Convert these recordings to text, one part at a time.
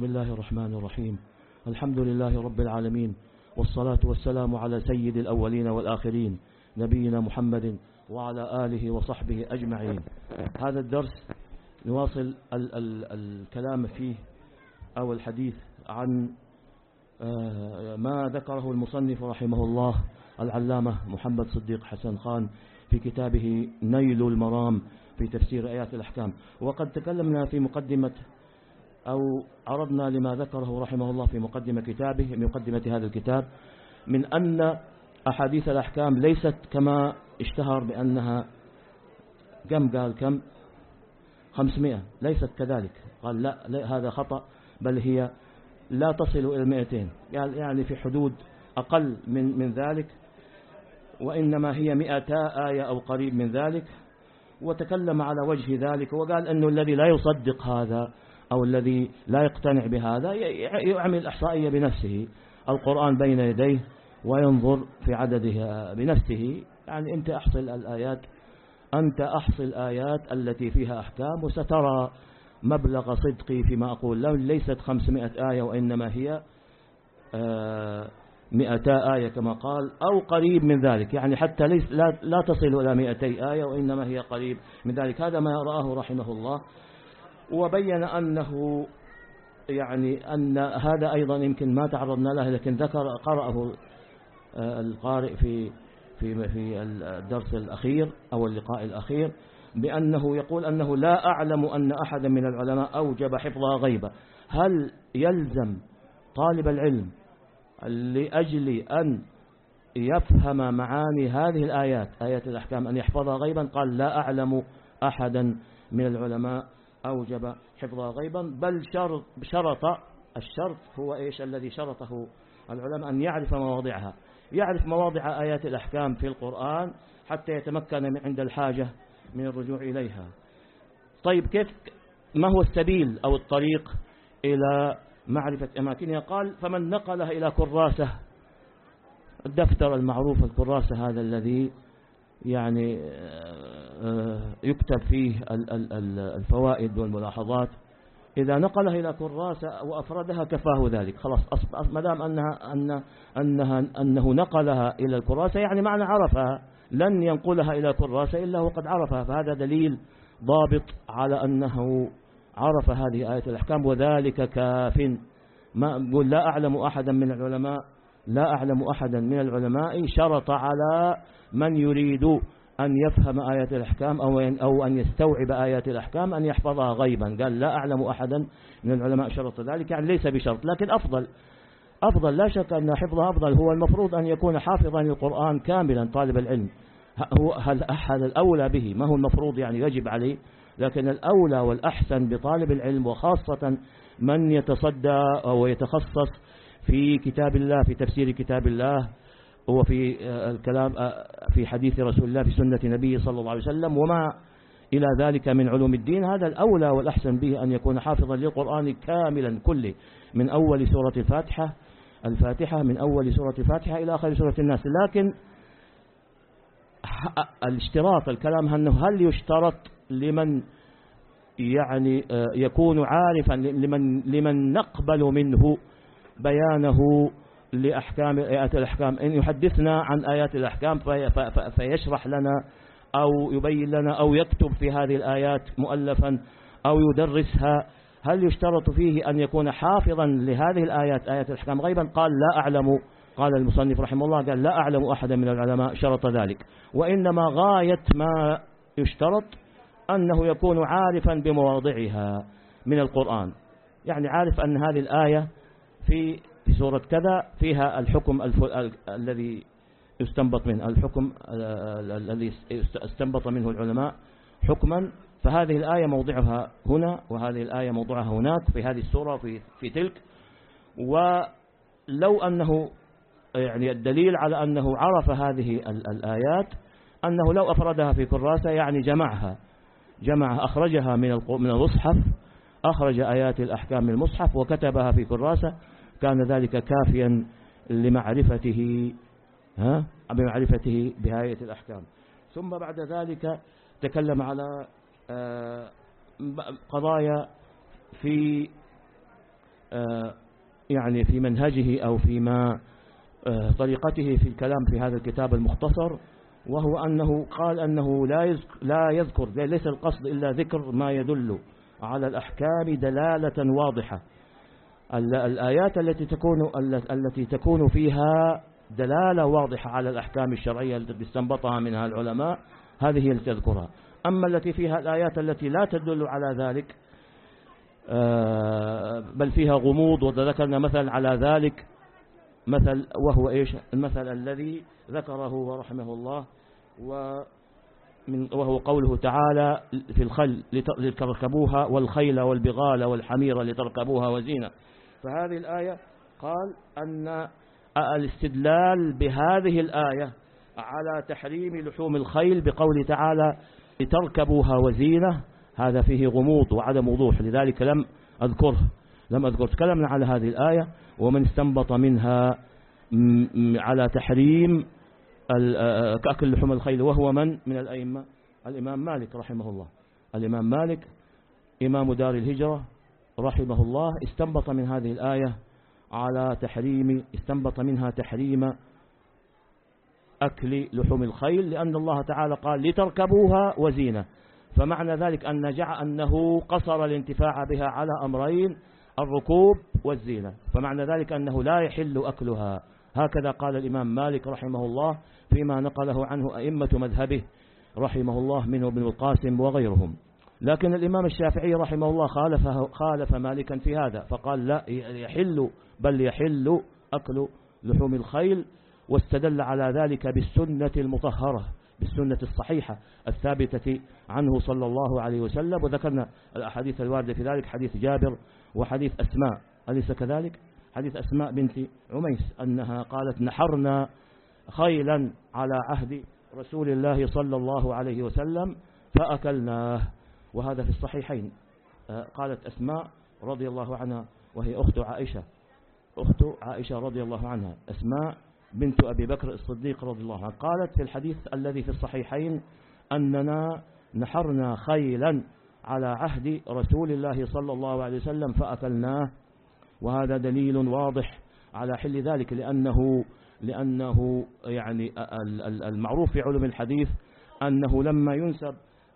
بسم الله الرحمن الرحيم. الحمد لله رب العالمين والصلاة والسلام على سيد الأولين والآخرين نبينا محمد وعلى آله وصحبه أجمعين. هذا الدرس نواصل ال ال الكلام فيه أو الحديث عن آه، ما ذكره المصنف رحمه الله العلامة محمد صديق حسن خان في كتابه نيل المرام في تفسير آيات الأحكام. وقد تكلمنا في مقدمة أو عرضنا لما ذكره رحمه الله في مقدمة كتابه مقدمة هذا الكتاب من أن أحاديث الأحكام ليست كما اشتهر بأنها كم؟ قال كم؟ خمسمائة. ليست كذلك. قال لا, لا هذا خطأ بل هي لا تصل إلى المئتين. يعني في حدود أقل من, من ذلك وإنما هي مئتا آية أو قريب من ذلك. وتكلم على وجه ذلك وقال أنه الذي لا يصدق هذا أو الذي لا يقتنع بهذا يعمل إحصائية بنفسه. القرآن بين يديه وينظر في عددها بنفسه. يعني أنت أحصل الآيات أنت أحصل الآيات التي فيها أحكام وسترى مبلغ صدقي فيما أقول. له ليست خمسمائة آية وإنما هي آه، مئتا آية كما قال أو قريب من ذلك. يعني حتى ليس لا, لا تصل إلى مئتي آية وإنما هي قريب من ذلك. هذا ما رآه رحمه الله. وبين أنه يعني أن هذا أيضا يمكن ما تعرضنا له لكن ذكر قرأه آه، القارئ في في في الدرس الأخير أو اللقاء الأخير بأنه يقول أنه لا أعلم أن أحدا من العلماء أوجب حفظها غيبة. هل يلزم طالب العلم لأجل أن يفهم معاني هذه الآيات آيات الأحكام أن يحفظها غيبا؟ قال لا أعلم أحدا من العلماء أوجب حفظها غيبا بل شرط, شرط الشرط هو إيش؟ الذي شرطه العلماء أن يعرف مواضعها. يعرف مواضع آيات الأحكام في القرآن حتى يتمكن من عند الحاجة من الرجوع إليها. طيب كيف ما هو السبيل أو الطريق إلى معرفة أماكنها قال فمن نقلها إلى كراسة الدفتر المعروف الكراسة هذا الذي يعني آه، يكتب فيه الفوائد والملاحظات. إذا نقلها إلى كراسة وأفردها كفاه ذلك. خلاص ما دام أنها أن أنها أنه نقلها إلى الكراسة يعني معنى عرفها. لن ينقلها إلى كراسة إلا وقد عرفها. فهذا دليل ضابط على أنه عرف هذه آية الأحكام وذلك كاف. ما لا أعلم أحدا من العلماء لا أعلم أحدا من العلماء شرط على من يريد أن يفهم آيات الأحكام أو أو أن يستوعب آيات الأحكام أن يحفظها غيبا. قال لا أعلم أحدا من العلماء شرط ذلك يعني ليس بشرط لكن أفضل أفضل لا شك أن حفظها أفضل هو المفروض أن يكون حافظا للقرآن كاملا طالب العلم. هو هذا الأولى به؟ ما هو المفروض يعني يجب عليه لكن الأولى والأحسن بطالب العلم وخاصة من يتصدى أو يتخصص في كتاب الله في تفسير كتاب الله وفي آه، الكلام آه، في حديث رسول الله في سنة نبيه صلى الله عليه وسلم وما إلى ذلك من علوم الدين. هذا الأولى والأحسن به أن يكون حافظا للقرآن كاملا كله من أول سورة الفاتحة الفاتحة من أول سورة الفاتحة إلى آخر سورة الناس. لكن الاشتراط الكلام أنه هل يشترط لمن يعني آه، يكون عارفا لمن, لمن نقبل منه بيانه لأحكام آيات الأحكام. إن يحدثنا عن آيات الأحكام فيشرح لنا أو يبين لنا أو يكتب في هذه الآيات مؤلفا أو يدرسها هل يشترط فيه أن يكون حافظا لهذه الآيات آيات الأحكام؟ غيبا قال لا أعلم قال المصنف رحمه الله قال لا أعلم أحدا من العلماء شرط ذلك. وإنما غاية ما يشترط أنه يكون عارفا بمواضعها من القرآن. يعني عارف أن هذه الآية في في سورة كذا فيها الحكم الذي يستنبط منه الحكم الذي استنبط منه العلماء حكما. فهذه الآية موضعها هنا وهذه الآية موضعها هناك في هذه السورة وفي في تلك. ولو أنه يعني الدليل على أنه عرف هذه الآيات أنه لو أفردها في كراسة يعني جمعها جمع أخرجها من من المصحف أخرج آيات الأحكام من المصحف وكتبها في كراسة. كان ذلك كافيا لمعرفته ها؟ بمعرفته بآية الأحكام. ثم بعد ذلك تكلم على آه، قضايا في آه، يعني في منهجه أو فيما آه، طريقته في الكلام في هذا الكتاب المختصر وهو أنه قال أنه لا لا يذكر ليس القصد إلا ذكر ما يدل على الأحكام دلالة واضحة. الآيات التي تكون التي تكون فيها دلالة واضحة على الأحكام الشرعية التي استنبطها منها العلماء هذه هي التي تذكرها أما التي فيها الآيات التي لا تدل على ذلك آه، بل فيها غموض وذكرنا مثلا على ذلك مثل وهو إيش؟ المثل الذي ذكره رحمه الله ومن وهو قوله تعالى في الخل لتركبوها والخيل والبغال والحمير لتركبوها وزينة. فهذه الآية قال أن الاستدلال بهذه الآية على تحريم لحوم الخيل بقول تعالى لتركبوها وزينة هذا فيه غموض وعدم وضوح لذلك لم أذكره. لم أذكر. تكلمنا على هذه الآية ومن استنبط منها على تحريم أكل لحوم الخيل وهو من؟ من الأئمة. الإمام مالك رحمه الله. الإمام مالك إمام دار الهجرة رحمه الله استنبط من هذه الآية على تحريم استنبط منها تحريم أكل لحوم الخيل لأن الله تعالى قال لتركبوها وزينة فمعنى ذلك أن جعل أنه قصر الانتفاع بها على أمرين الركوب والزينة. فمعنى ذلك أنه لا يحل أكلها. هكذا قال الإمام مالك رحمه الله فيما نقله عنه أئمة مذهبه رحمه الله منه ابن القاسم وغيرهم. لكن الإمام الشافعي رحمه الله خالف, خالف مالكا في هذا فقال لا يحل بل يحل أكل لحوم الخيل واستدل على ذلك بالسنة المطهرة بالسنة الصحيحة الثابتة عنه صلى الله عليه وسلم. وذكرنا الأحاديث الواردة في ذلك حديث جابر وحديث أسماء. أليس كذلك؟ حديث أسماء بنت عميس أنها قالت نحرنا خيلا على عهد رسول الله صلى الله عليه وسلم فأكلناه. وهذا في الصحيحين. آه، قالت أسماء رضي الله عنها وهي أخت عائشة. أخت عائشة رضي الله عنها. أسماء بنت أبي بكر الصديق رضي الله عنه قالت في الحديث الذي في الصحيحين أننا نحرنا خيلا على عهد رسول الله صلى الله عليه وسلم فأكلناه. وهذا دليل واضح على حل ذلك لأنه لأنه يعني المعروف في علم الحديث أنه لما ينسب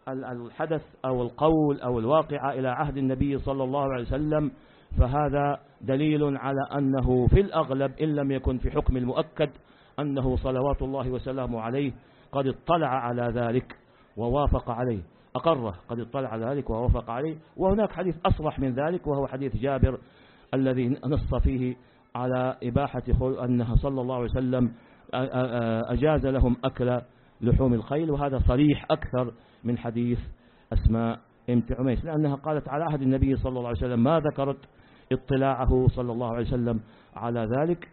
الحدث أو القول أو الواقع إلى عهد النبي صلى الله عليه وسلم فهذا دليل على أنه في الأغلب إن لم يكن في حكم المؤكد أنه صلوات الله وسلامه عليه قد اطلع على ذلك ووافق عليه. أقره قد اطلع على ذلك ووافق عليه. وهناك حديث أصرح من ذلك وهو حديث جابر الذي نص فيه على إباحة أنها صلى الله عليه وسلم أجاز لهم أكل لحوم الخيل وهذا صريح أكثر من حديث أسماء امت عميس لأنها قالت على عهد النبي صلى الله عليه وسلم ما ذكرت اطلاعه صلى الله عليه وسلم على ذلك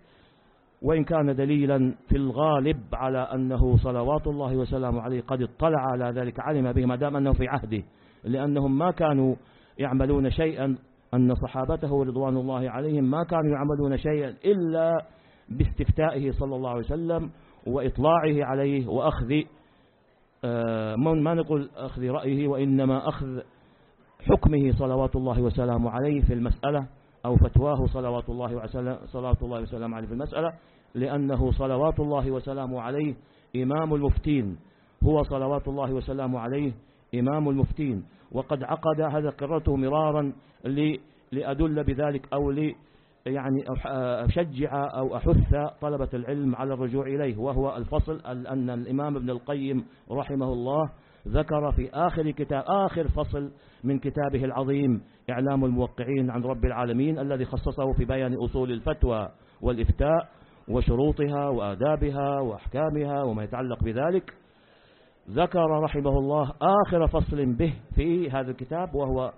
وإن كان دليلا في الغالب على أنه صلوات الله وسلامه عليه قد اطلع على ذلك علم به ما دام أنه في عهده لأنهم ما كانوا يعملون شيئا أن صحابته رضوان الله عليهم ما كانوا يعملون شيئا إلا باستفتائه صلى الله عليه وسلم وإطلاعه عليه وأخذ ما نقول أخذ رأيه وإنما أخذ حكمه صلوات الله وسلامه عليه في المسألة أو فتواه صلوات الله وسلم صلوات الله وسلامه عليه في المسألة لأنه صلوات الله وسلامه عليه إمام المفتين. هو صلوات الله وسلامه عليه إمام المفتين. وقد عقد هذا قررته مرارا لأدل بذلك أو لي يعني أشجع أو أحث طلبة العلم على الرجوع إليه وهو الفصل أن الإمام ابن القيم رحمه الله ذكر في آخر كتاب آخر فصل من كتابه العظيم إعلام الموقعين عن رب العالمين الذي خصصه في بيان أصول الفتوى والإفتاء وشروطها وآدابها وأحكامها وما يتعلق بذلك. ذكر رحمه الله آخر فصل به في هذا الكتاب وهو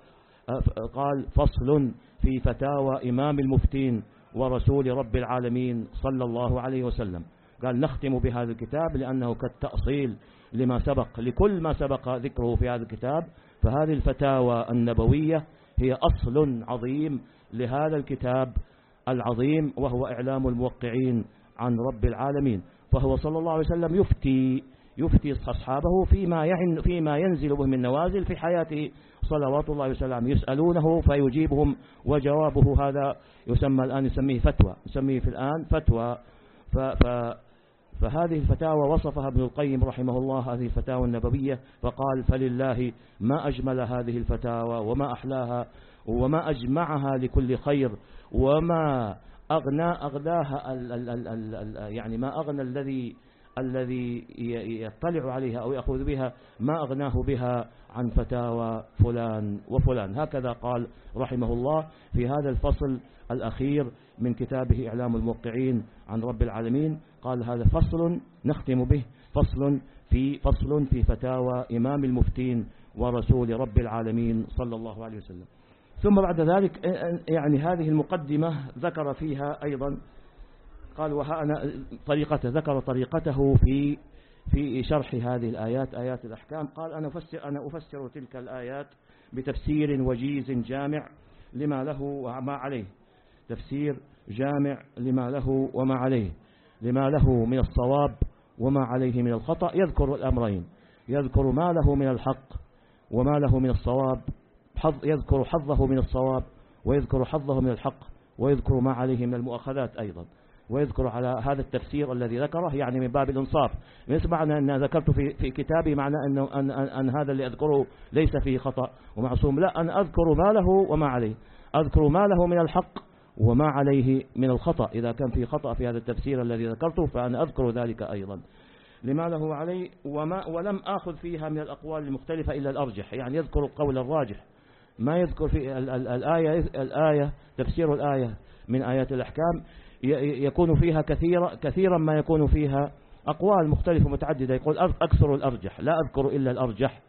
قال فصل في فتاوى إمام المفتين ورسول رب العالمين صلى الله عليه وسلم. قال نختم بهذا الكتاب لأنه كالتأصيل لما سبق لكل ما سبق ذكره في هذا الكتاب. فهذه الفتاوى النبوية هي أصل عظيم لهذا الكتاب العظيم وهو إعلام الموقعين عن رب العالمين. فهو صلى الله عليه وسلم يفتي يفتي أصحابه فيما, يعن فيما ينزل به من نوازل في حياته. صلوات الله وسلامه يسألونه فيجيبهم وجوابه هذا يسمى الآن يسميه فتوى يسميه في الآن فتوى. ف ف فهذه الفتاوى وصفها ابن القيم رحمه الله هذه الفتاوى النبوية فقال فلله ما أجمل هذه الفتاوى وما أحلاها وما أجمعها لكل خير وما أغنى أغناها يعني ما أغنى الذي الذي يطلع عليها أو يأخذ بها ما أغناه بها عن فتاوى فلان وفلان. هكذا قال رحمه الله في هذا الفصل الأخير من كتابه إعلام الموقعين عن رب العالمين. قال هذا فصل نختم به فصل في فصل في فتاوى إمام المفتين ورسول رب العالمين صلى الله عليه وسلم. ثم بعد ذلك يعني هذه المقدمة ذكر فيها أيضا قال وها أنا طريقته ذكر طريقته في في شرح هذه الآيات آيات الأحكام. قال أنا أفسر, أنا أفسر تلك الآيات بتفسير وجيز جامع لما له وما عليه. تفسير جامع لما له وما عليه لما له من الصواب وما عليه من الخطأ. يذكر الأمرين يذكر ما له من الحق وما له من الصواب حظ يذكر حظه من الصواب ويذكر حظه من الحق ويذكر ما عليه من المؤاخذات أيضا. ويذكر على هذا التفسير الذي ذكره يعني من باب الإنصاف. ليس معنى أن ذكرت في, في كتابي معنى أن, أن, أن, أن هذا اللي أذكره ليس فيه خطأ ومعصوم. لا أنا أذكر ما له وما عليه. أذكر ما له من الحق وما عليه من الخطأ. إذا كان في خطأ في هذا التفسير الذي ذكرته فأنا أذكر ذلك أيضا. لما له عليه وما ولم آخذ فيها من الأقوال المختلفة إلا الأرجح. يعني يذكر القول الراجح. ما يذكر في الآية, الآية تفسير الآية من آيات الأحكام. يكون فيها كثيرا كثيرا ما يكون فيها أقوال مختلفة متعددة يقول أكثر الأرجح. لا أذكر إلا الأرجح.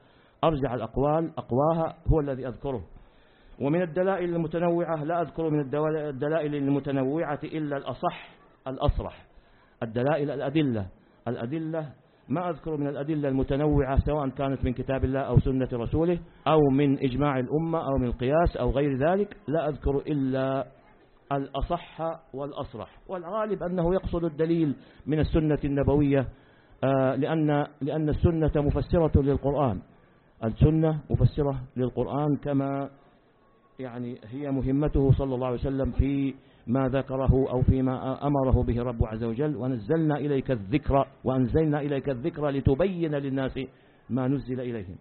أرجح الأقوال. أقواها هو الذي أذكره. ومن الدلائل المتنوعة لا أذكر من الدلائل المتنوعة إلا الأصح الأصرح. الدلائل الأدلة. الأدلة ما أذكر من الأدلة المتنوعة سواء كانت من كتاب الله أو سنة رسوله أو من إجماع الأمة أو من القياس أو غير ذلك لا أذكر إلا الأصح والأصرح والغالب أنه يقصد الدليل من السنة النبوية آه، لأن, لأن السنة مفسرة للقرآن. السنة مفسرة للقرآن كما يعني هي مهمته صلى الله عليه وسلم في ما ذكره أو فيما أمره به رب عز وجل. ونزلنا إليك الذكر وأنزلنا إليك الذكر لتبين للناس ما نزل إليهم.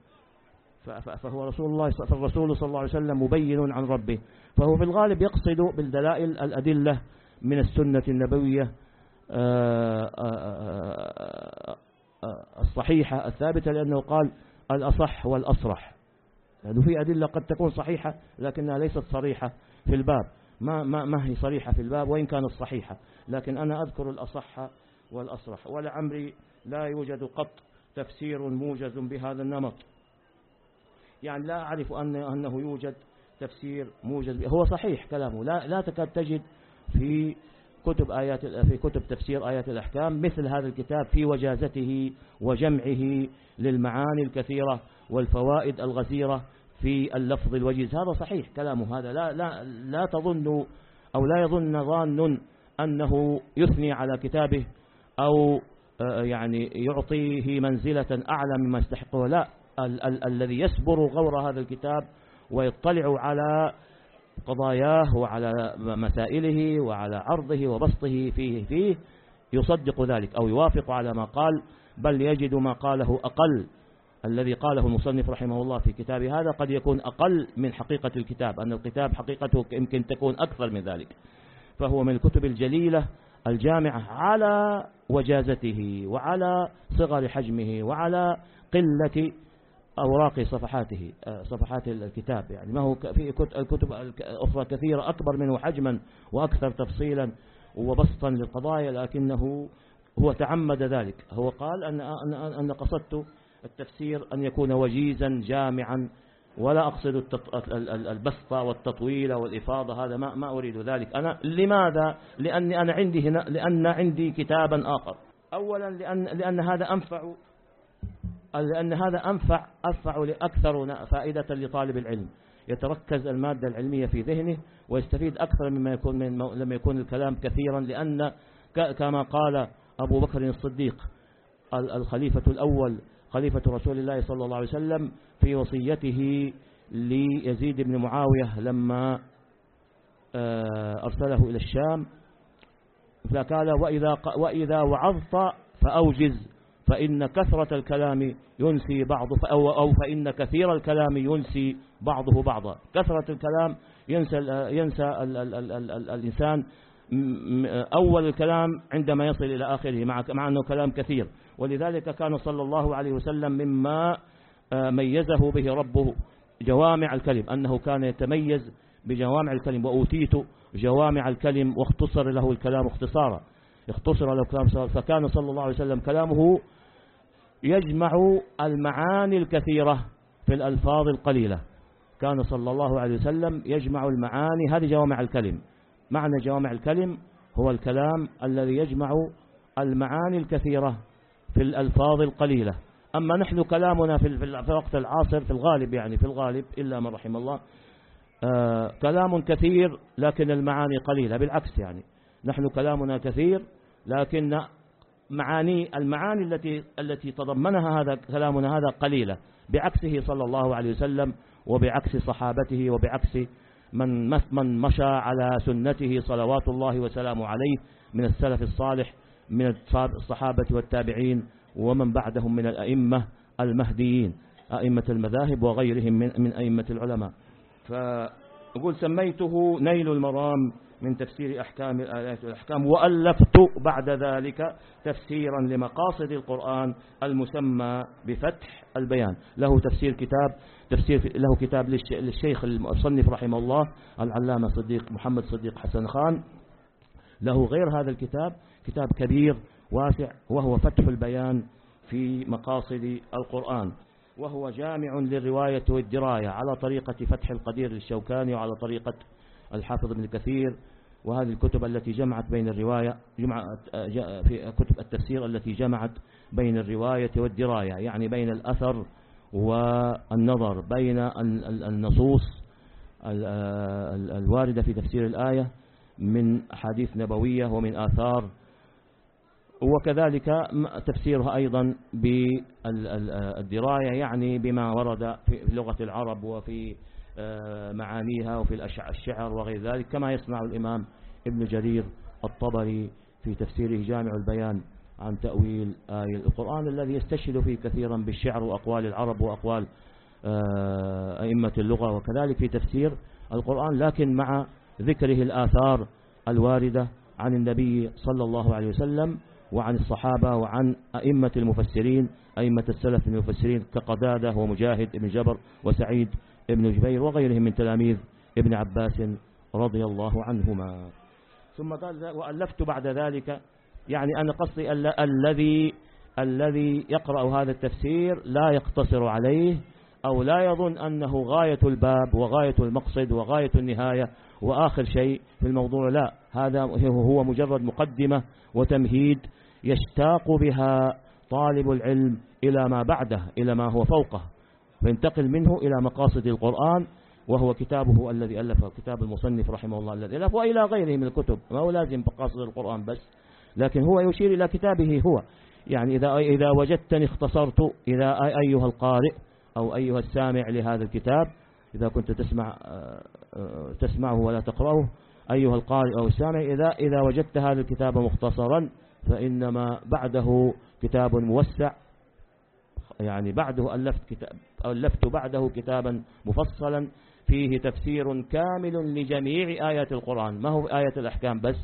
فهو رسول الله فالرسول صلى الله عليه وسلم مبين عن ربه. فهو في الغالب يقصد بالدلائل الأدلة من السنة النبوية آه، آه، آه، الصحيحة الثابتة لأنه قال الأصح والأصرح. لأنه في أدلة قد تكون صحيحة لكنها ليست صريحة في الباب. ما, ما, ما هي صريحة في الباب وإن كانت صحيحة. لكن أنا أذكر الأصح والأصرح. ولعمري لا يوجد قط تفسير موجز بهذا النمط. يعني لا أعرف أن أنه يوجد تفسير موجز هو صحيح كلامه. لا لا تكاد تجد في كتب آيات في كتب تفسير آيات الأحكام مثل هذا الكتاب في وجازته وجمعه للمعاني الكثيرة والفوائد الغزيرة في اللفظ الوجيز. هذا صحيح كلامه هذا. لا لا لا تظن أو لا يظن ظان أنه يثني على كتابه أو آه، يعني يعطيه منزلة أعلى مما يستحقه. لا ال ال الذي يسبر غور هذا الكتاب ويطلع على قضاياه وعلى مسائله وعلى عرضه وبسطه فيه فيه يصدق ذلك أو يوافق على ما قال بل يجد ما قاله أقل. الذي قاله المصنف رحمه الله في كتاب هذا قد يكون أقل من حقيقة الكتاب أن الكتاب حقيقته يمكن تكون أكثر من ذلك. فهو من الكتب الجليلة الجامعة على وجازته وعلى صغر حجمه وعلى قلة أوراق صفحاته آه، صفحات الكتاب يعني ما هو في الكتب الأخرى كثيرة أكبر منه حجما وأكثر تفصيلا وبسطا للقضايا لكنه هو تعمد ذلك. هو قال أن, أن, قصدت التفسير أن يكون وجيزا جامعا ولا أقصد البسط والتطويل والإفاضة هذا ما, ما أريد ذلك. أنا لماذا؟ لأني أنا عندي هنا لأن عندي كتابا آخر. أولا لأن, لأن هذا أنفع لأن هذا أنفع أنفع لأكثر فائدة لطالب العلم. يتركز المادة العلمية في ذهنه ويستفيد أكثر مما يكون من لما يكون الكلام كثيرا لأن كما قال أبو بكر الصديق الخليفة الأول خليفة رسول الله صلى الله عليه وسلم في وصيته ليزيد بن معاوية لما آه، أرسله إلى الشام فقال وإذا, وإذا وعظت فأوجز. فإن كثرة الكلام ينسي بعض أو, أو فإن كثير الكلام ينسي بعضه بعضا. كثرة الكلام ينسى, ينسى ال ال ال ال ال الإنسان أول الكلام عندما يصل إلى آخره مع, مع أنه كلام كثير. ولذلك كان صلى الله عليه وسلم مما آه، ميزه به ربه جوامع الكلم أنه كان يتميز بجوامع الكلم وأوتيت جوامع الكلم واختصر له الكلام اختصارا. اختصر له الكلام فكان صلى الله عليه وسلم كلامه يجمع المعاني الكثيرة في الألفاظ القليلة. كان صلى الله عليه وسلم يجمع المعاني هذه جوامع الكلم. معنى جوامع الكلم هو الكلام الذي يجمع المعاني الكثيرة في الألفاظ القليلة. أما نحن كلامنا في الوقت العاصر في الغالب يعني في الغالب إلا من رحم الله آه كلام كثير لكن المعاني قليلة بالعكس يعني. نحن كلامنا كثير لكن معاني المعاني التي التي تضمنها هذا كلامنا هذا قليلة. بعكسه صلى الله عليه وسلم وبعكس صحابته وبعكس من من مشى على سنته صلوات الله وسلامه عليه من السلف الصالح من الصحابة والتابعين ومن بعدهم من الأئمة المهديين أئمة المذاهب وغيرهم من, من أئمة العلماء. فأقول سميته نيل المرام من تفسير أحكام الآيات والأحكام وألفت بعد ذلك تفسيرا لمقاصد القرآن المسمى بفتح البيان. له تفسير كتاب تفسير له كتاب للشيخ المصنف رحمه الله العلامة صديق محمد صديق حسن خان. له غير هذا الكتاب كتاب كبير واسع وهو فتح البيان في مقاصد القرآن. وهو جامع للرواية والدراية على طريقة فتح القدير للشوكاني وعلى طريقة الحافظ ابن كثير وهذه الكتب التي جمعت بين الرواية جمعت في كتب التفسير التي جمعت بين الرواية والدراية يعني بين الأثر والنظر بين النصوص الواردة في تفسير الآية من حديث نبوية ومن آثار. وكذلك تفسيرها أيضا بالدراية يعني بما ورد في لغة العرب وفي آه، معانيها وفي الشعر وغير ذلك كما يصنع الإمام ابن جرير الطبري في تفسيره جامع البيان عن تأويل آية القرآن الذي يستشهد فيه كثيرا بالشعر وأقوال العرب وأقوال آه، أئمة اللغة وكذلك في تفسير القرآن لكن مع ذكره الآثار الواردة عن النبي صلى الله عليه وسلم وعن الصحابة وعن أئمة المفسرين أئمة السلف المفسرين كقدادة ومجاهد بن جبر وسعيد بن جبير وغيرهم من تلاميذ ابن عباس رضي الله عنهما. ثم قال وألفت بعد ذلك يعني أنا قصدي الذي الذي يقرأ هذا التفسير لا يقتصر عليه أو لا يظن أنه غاية الباب وغاية المقصد وغاية النهاية وآخر شيء في الموضوع لا هذا هو مجرد مقدمة وتمهيد يشتاق بها طالب العلم إلى ما بعده إلى ما هو فوقه. فينتقل منه إلى مقاصد القرآن وهو كتابه الذي ألفه كتاب المصنف رحمه الله الذي ألف وإلى غيره من الكتب. ما هو لازم مقاصد القرآن بس لكن هو يشير إلى كتابه هو. يعني إذا, إذا وجدتني اختصرت إذا أيها القارئ أو أيها السامع لهذا الكتاب إذا كنت تسمع آه، تسمعه ولا تقرأه أيها القارئ أو السامع إذا, إذا وجدت هذا الكتاب مختصرا فإنما بعده كتاب موسع يعني بعده ألفت, كتاب ألفت بعده كتابا مفصلا فيه تفسير كامل لجميع آيات القرآن. ما هو آية الأحكام بس؟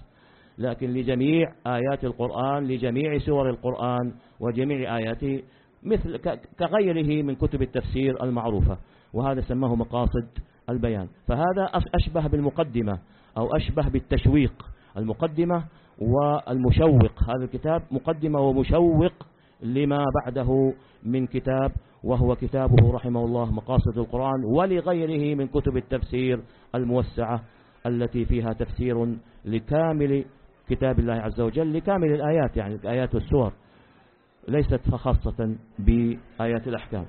لكن لجميع آيات القرآن لجميع سور القرآن وجميع آياته مثل كغيره من كتب التفسير المعروفة. وهذا سماه مقاصد البيان. فهذا أشبه بالمقدمة أو أشبه بالتشويق. المقدمة والمشوق. هذا الكتاب مقدمة ومشوق لما بعده من كتاب وهو كتابه رحمه الله مقاصد القرآن ولغيره من كتب التفسير الموسعة التي فيها تفسير لكامل كتاب الله عز وجل لكامل الآيات يعني آيات السور ليست خاصة بآيات الأحكام.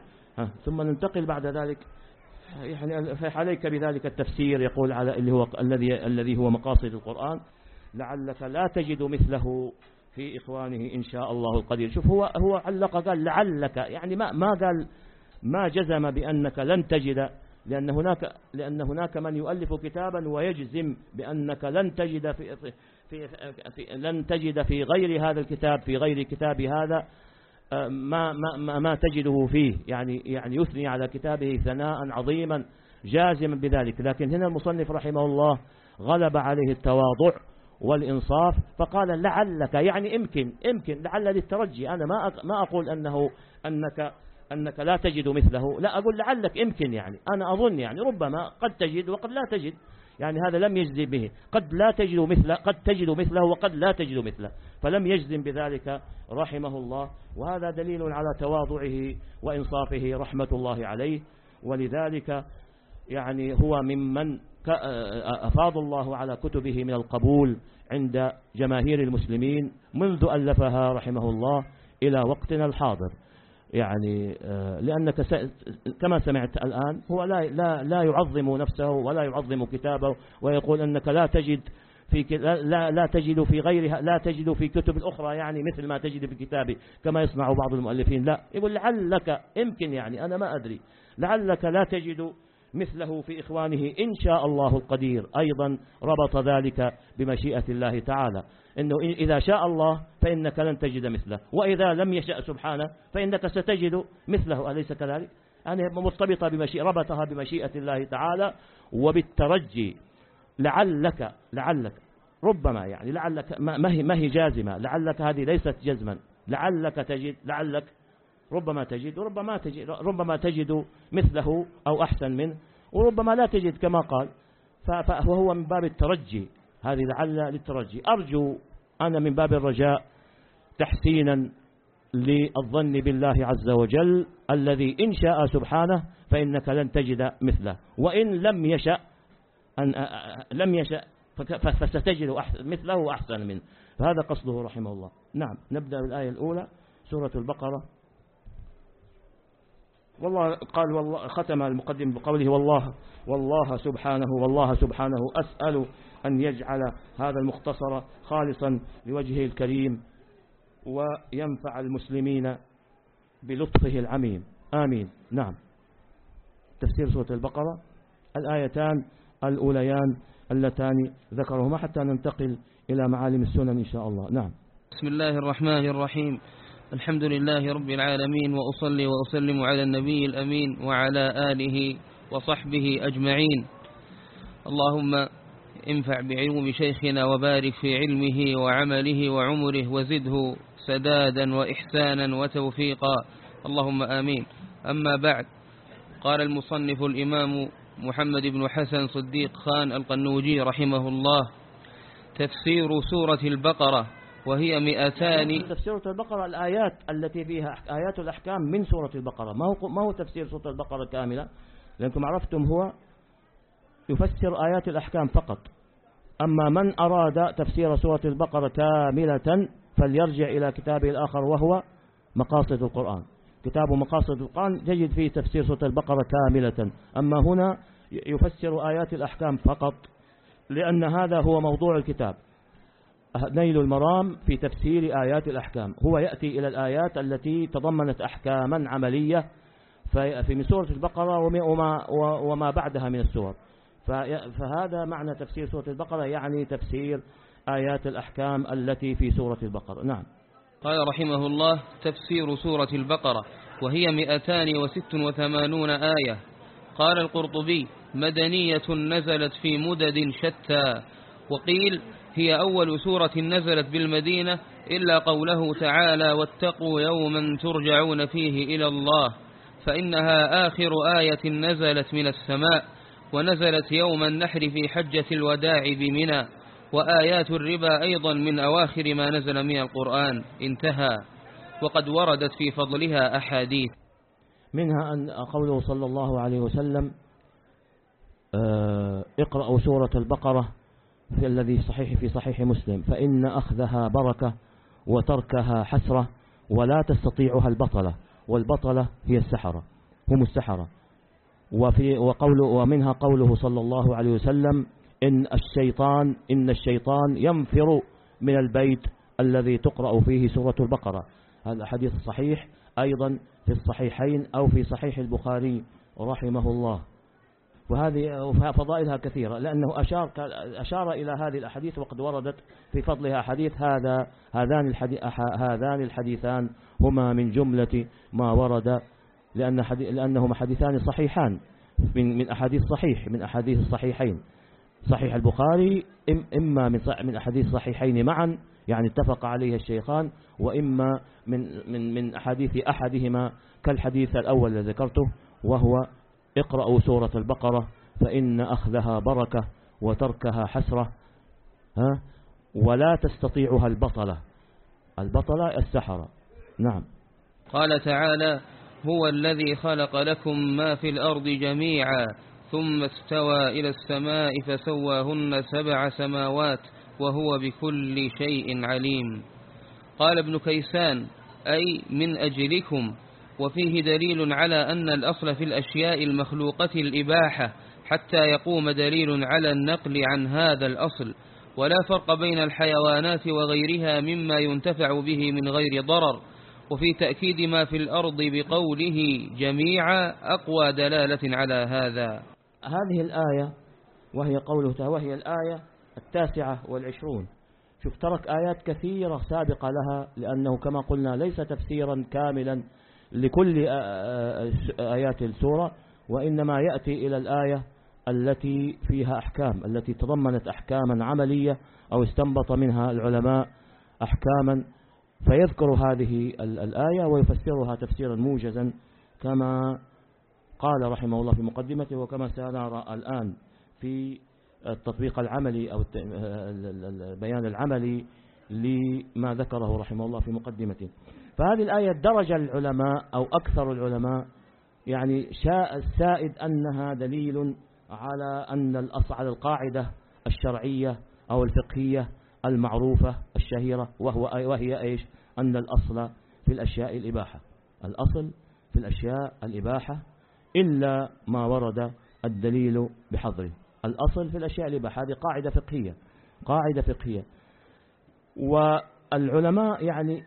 ثم ننتقل بعد ذلك يعني عليك بذلك التفسير يقول على اللي هو الذي الذي هو مقاصد القرآن لعلك لا تجد مثله في إخوانه إن شاء الله القدير. شوف هو هو علق قال لعلك يعني ما ما قال ما جزم بأنك لن تجد لأن هناك لأن هناك من يؤلف كتابا ويجزم بأنك لن تجد في, في, في لن تجد في غير هذا الكتاب في غير كتاب هذا ما ما ما تجده فيه. يعني يعني يثني على كتابه ثناء عظيما جازما بذلك. لكن هنا المصنف رحمه الله غلب عليه التواضع والإنصاف فقال لعلك يعني يمكن يمكن لعل للترجي أنا ما ما أقول أنه أنك أنك لا تجد مثله. لا أقول لعلك يمكن يعني. أنا أظن يعني ربما قد تجد وقد لا تجد. يعني هذا لم يجزم به. قد لا تجد مثله قد تجد مثله وقد لا تجد مثله. فلم يجزم بذلك رحمه الله. وهذا دليل على تواضعه وإنصافه رحمة الله عليه. ولذلك يعني هو ممن أفاض الله على كتبه من القبول عند جماهير المسلمين منذ ألفها رحمه الله إلى وقتنا الحاضر. يعني آه، لأنك كما سمعت الآن هو لا, لا, لا يعظم نفسه ولا يعظم كتابه ويقول أنك لا تجد في لا, لا تجد في غيرها لا تجد في كتب الأخرى يعني مثل ما تجد في كتابي كما يصنع بعض المؤلفين. لا يقول لعلك يمكن يعني أنا ما أدري لعلك لا تجد مثله في إخوانه إن شاء الله القدير. أيضا ربط ذلك بمشيئة الله تعالى. إنه إذا شاء الله فإنك لن تجد مثله. وإذا لم يشأ سبحانه فإنك ستجد مثله. أليس كذلك؟ يعني مرتبطة بمشيئة ربطها بمشيئة الله تعالى وبالترجي. لعلك لعلك. ربما يعني لعلك ما هي ما هي جازمة. لعلك هذه ليست جزما. لعلك تجد لعلك ربما تجد وربما تجد ربما تجد مثله أو أحسن منه وربما لا تجد كما قال. فهو من باب الترجي هذه لعل للترجي. أرجو أنا من باب الرجاء تحسينا للظن بالله عز وجل الذي إن شاء سبحانه فإنك لن تجد مثله. وإن لم يشأ أن لم يشأ فستجد مثله وأحسن منه. فهذا قصده رحمه الله. نعم نبدأ بالآية الأولى سورة البقرة. والله قال والله ختم المقدم بقوله والله والله سبحانه والله سبحانه أسأل أن يجعل هذا المختصر خالصا لوجهه الكريم وينفع المسلمين بلطفه العميم. آمين. نعم. تفسير سورة البقرة. الآيتان الأوليان اللتان ذكرهما حتى ننتقل إلى معالم السنن إن شاء الله. نعم. بسم الله الرحمن الرحيم. الحمد لله رب العالمين وأصلي وأسلم على النبي الأمين وعلى آله وصحبه أجمعين. اللهم انفع بعلوم شيخنا وبارك في علمه وعمله وعمره وزده سدادا وإحسانا وتوفيقا. اللهم آمين. أما بعد قال المصنف الإمام محمد بن حسن صديق خان القنوجي رحمه الله تفسير سورة البقرة وهي مئتان. تفسير سورة البقرة الآيات التي فيها آيات الأحكام من سورة البقرة. ما هو, ما هو تفسير سورة البقرة كاملة؟ لأنكم عرفتم هو يفسر آيات الأحكام فقط. أما من أراد تفسير سورة البقرة كاملة فليرجع إلى كتابه الآخر وهو مقاصد القرآن. كتاب مقاصد القرآن تجد فيه تفسير سورة البقرة كاملة. أما هنا يفسر آيات الأحكام فقط لأن هذا هو موضوع الكتاب. نيل المرام في تفسير آيات الأحكام. هو يأتي إلى الآيات التي تضمنت أحكاما عملية في سورة البقرة وما, وما بعدها من السور. فهذا معنى تفسير سورة البقرة يعني تفسير آيات الأحكام التي في سورة البقرة. نعم. قال رحمه الله تفسير سورة البقرة وهي مئتان وست وثمانون آية. قال القرطبي مدنية نزلت في مدد شتى. وقيل هي أول سورة نزلت بالمدينة إلا قوله تعالى واتقوا يوما ترجعون فيه إلى الله فإنها آخر آية نزلت من السماء ونزلت يوم النحر في حجة الوداع بمنى وآيات الربا أيضا من أواخر ما نزل من القرآن انتهى. وقد وردت في فضلها أحاديث. منها أن قوله صلى الله عليه وسلم آه، اقرأوا سورة البقرة في الذي صحيح في صحيح مسلم فإن أخذها بركة وتركها حسرة ولا تستطيعها البطلة والبطلة هي السحرة هم السحرة. وفي وقوله ومنها قوله صلى الله عليه وسلم إن الشيطان إن الشيطان ينفر من البيت الذي تقرأ فيه سورة البقرة. هذا حديث صحيح أيضا في الصحيحين أو في صحيح البخاري رحمه الله. وهذه فضائلها كثيرة لأنه أشار, أشار إلى هذه الأحاديث وقد وردت في فضلها حديث هذا هذان, الحديث هذان الحديثان هما من جملة ما ورد لأن لأنهما حديثان صحيحان من من أحاديث صحيح من أحاديث الصحيحين. صحيح البخاري إما من من أحاديث صحيحين معا يعني اتفق عليه الشيخان وإما من من من أحاديث أحدهما كالحديث الأول الذي ذكرته وهو اقرأوا سورة البقرة فإن أخذها بركة وتركها حسرة ها؟ ولا تستطيعها البطلة. البطلة السحرة. نعم. قال تعالى هو الذي خلق لكم ما في الأرض جميعا ثم استوى إلى السماء فسواهن سبع سماوات وهو بكل شيء عليم. قال ابن كيسان أي من أجلكم وفيه دليل على أن الأصل في الأشياء المخلوقة الإباحة حتى يقوم دليل على النقل عن هذا الأصل. ولا فرق بين الحيوانات وغيرها مما ينتفع به من غير ضرر. وفي تأكيد ما في الأرض بقوله جميعا أقوى دلالة على هذا. هذه الآية وهي قوله وهي الآية التاسعة والعشرون. شوف ترك آيات كثيرة سابقة لها لأنه كما قلنا ليس تفسيرا كاملا لكل آيات السورة وإنما يأتي إلى الآية التي فيها أحكام التي تضمنت أحكاما عملية أو استنبط منها العلماء أحكاما فيذكر هذه الآية ويفسرها تفسيرا موجزا كما قال رحمه الله في مقدمته وكما سنرى الآن في التطبيق العملي أو البيان العملي لما ذكره رحمه الله في مقدمته. فهذه الآية درج العلماء أو أكثر العلماء يعني شاء السائد أنها دليل على أن الأصل على القاعدة الشرعية أو الفقهية المعروفة الشهيرة وهو وهي إيش؟ أن الأصل في الأشياء الإباحة. الأصل في الأشياء الإباحة إلا ما ورد الدليل بحظره الأصل في الأشياء الإباحة هذه قاعدة فقهية قاعدة فقهية. والعلماء يعني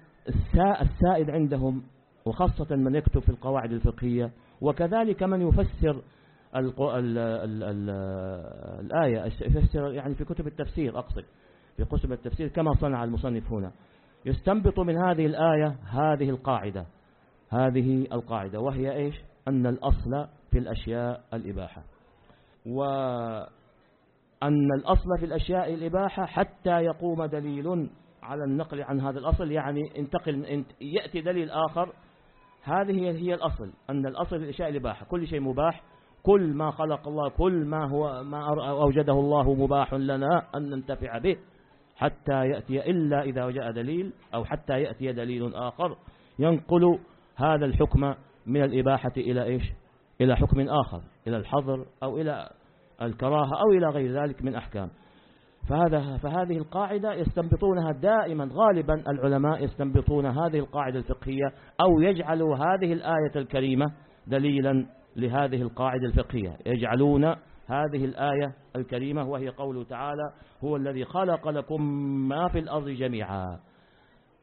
السائد عندهم وخاصة من يكتب في القواعد الفقهية. وكذلك من يفسر الآية يفسر يعني في كتب التفسير أقصد في كتب التفسير كما صنع المصنف هنا. يستنبط من هذه الآية هذه القاعدة هذه القاعدة وهي إيش؟ أن الأصل في الأشياء الإباحة. وأن الأصل في الأشياء الإباحة حتى يقوم دليل على النقل عن هذا الأصل يعني انتقل يأتي دليل آخر. هذه هي الأصل أن الأصل في الأشياء الإباحة كل شيء مباح. كل ما خلق الله كل ما هو ما أوجده الله مباح لنا أن ننتفع به. حتى يأتي إلا إذا جاء دليل أو حتى يأتي دليل آخر ينقل هذا الحكم من الإباحة إلى إيش؟ إلى حكم آخر إلى الحظر أو إلى الكراهة أو إلى غير ذلك من أحكام. فهذا فهذه القاعدة يستنبطونها دائما غالبا العلماء يستنبطون هذه القاعدة الفقهية أو يجعلوا هذه الآية الكريمة دليلا لهذه القاعدة الفقهية. يجعلون هذه الآية الكريمة وهي قوله تعالى هو الذي خلق لكم ما في الأرض جميعا.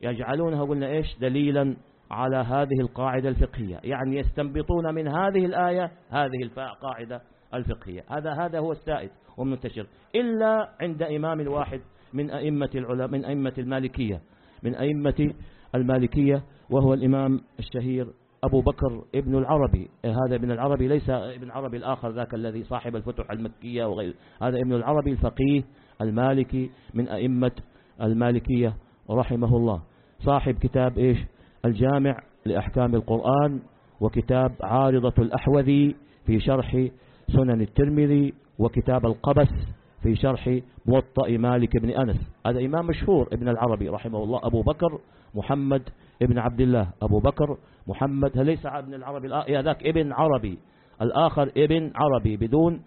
يجعلونها قلنا إيش؟ دليلا على هذه القاعدة الفقهية. يعني يستنبطون من هذه الآية هذه القاعدة الفقهية. هذا هذا هو السائد ومنتشر إلا عند إمام واحد من أئمة العلماء من أئمة المالكية. من أئمة المالكية وهو الإمام الشهير أبو بكر ابن العربي. هذا ابن العربي ليس ابن العربي الآخر ذاك الذي صاحب الفتح المكية وغيره هذا ابن العربي الفقيه المالكي من أئمة المالكية رحمه الله. صاحب كتاب إيش؟ الجامع لأحكام القرآن وكتاب عارضة الأحوذي في شرح سنن الترمذي وكتاب القبس في شرح موطأ مالك بن أنس. هذا إمام مشهور ابن العربي رحمه الله أبو بكر محمد ابن عبد الله أبو بكر محمد ليس ابن العربي ذاك ابن عربي. الآخر ابن عربي بدون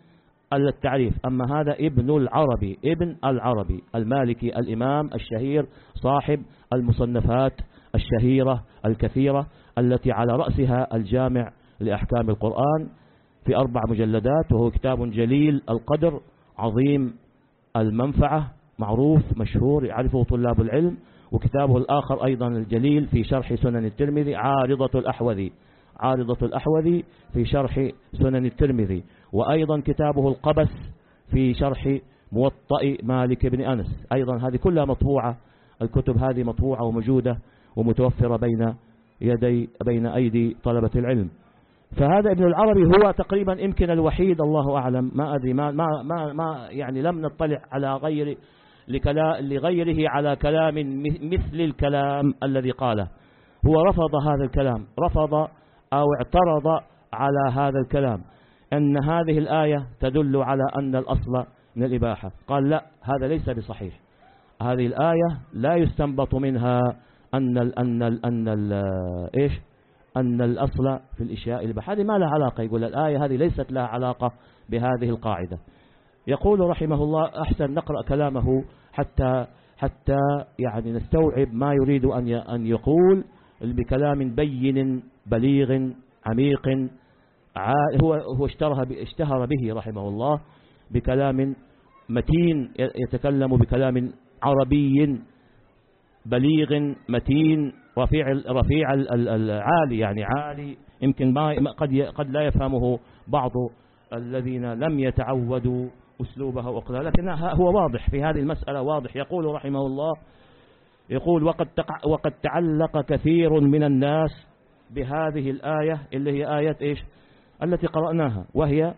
التعريف. أما هذا ابن العربي ابن العربي المالكي الإمام الشهير صاحب المصنفات الشهيرة الكثيرة التي على رأسها الجامع لأحكام القرآن. في أربع مجلدات وهو كتاب جليل القدر عظيم المنفعة معروف مشهور يعرفه طلاب العلم وكتابه الآخر أيضا الجليل في شرح سنن الترمذي عارضة الأحوذي. عارضة الأحوذي في شرح سنن الترمذي. وأيضا كتابه القبس في شرح موطئ مالك بن أنس. أيضا هذه كلها مطبوعة الكتب هذه مطبوعة وموجودة ومتوفرة بين يدي بين أيدي طلبة العلم. فهذا ابن العربي هو تقريبا يمكن الوحيد الله أعلم. ما أدري ما, ما, ما, ما يعني لم نطلع على غير لغيره على كلام مثل الكلام الذي قاله. هو رفض هذا الكلام رفض أو اعترض على هذا الكلام. أن هذه الآية تدل على أن الأصل من الإباحة. قال لا هذا ليس بصحيح. هذه الآية لا يستنبط منها أن ال أن ال أن ال إيش؟ أن الأصل في الإشياء الإباحة هذه ما لها علاقة يقول الآية هذه ليست لها علاقة بهذه القاعدة. يقول رحمه الله أحسن نقرأ كلامه حتى حتى يعني نستوعب ما يريد أن أن يقول بكلام بين بليغ عميق هو هو اشتهر اشتهر به رحمه الله بكلام متين يتكلم بكلام عربي بليغ متين رفيع رفيع العالي يعني عالي. يمكن ما قد قد لا يفهمه بعض الذين لم يتعودوا أسلوبه وأقلها. لكن هو واضح في هذه المسألة واضح. يقول رحمه الله يقول وقد وقد تعلق كثير من الناس بهذه الآية اللي هي آية إيش؟ التي قرأناها وهي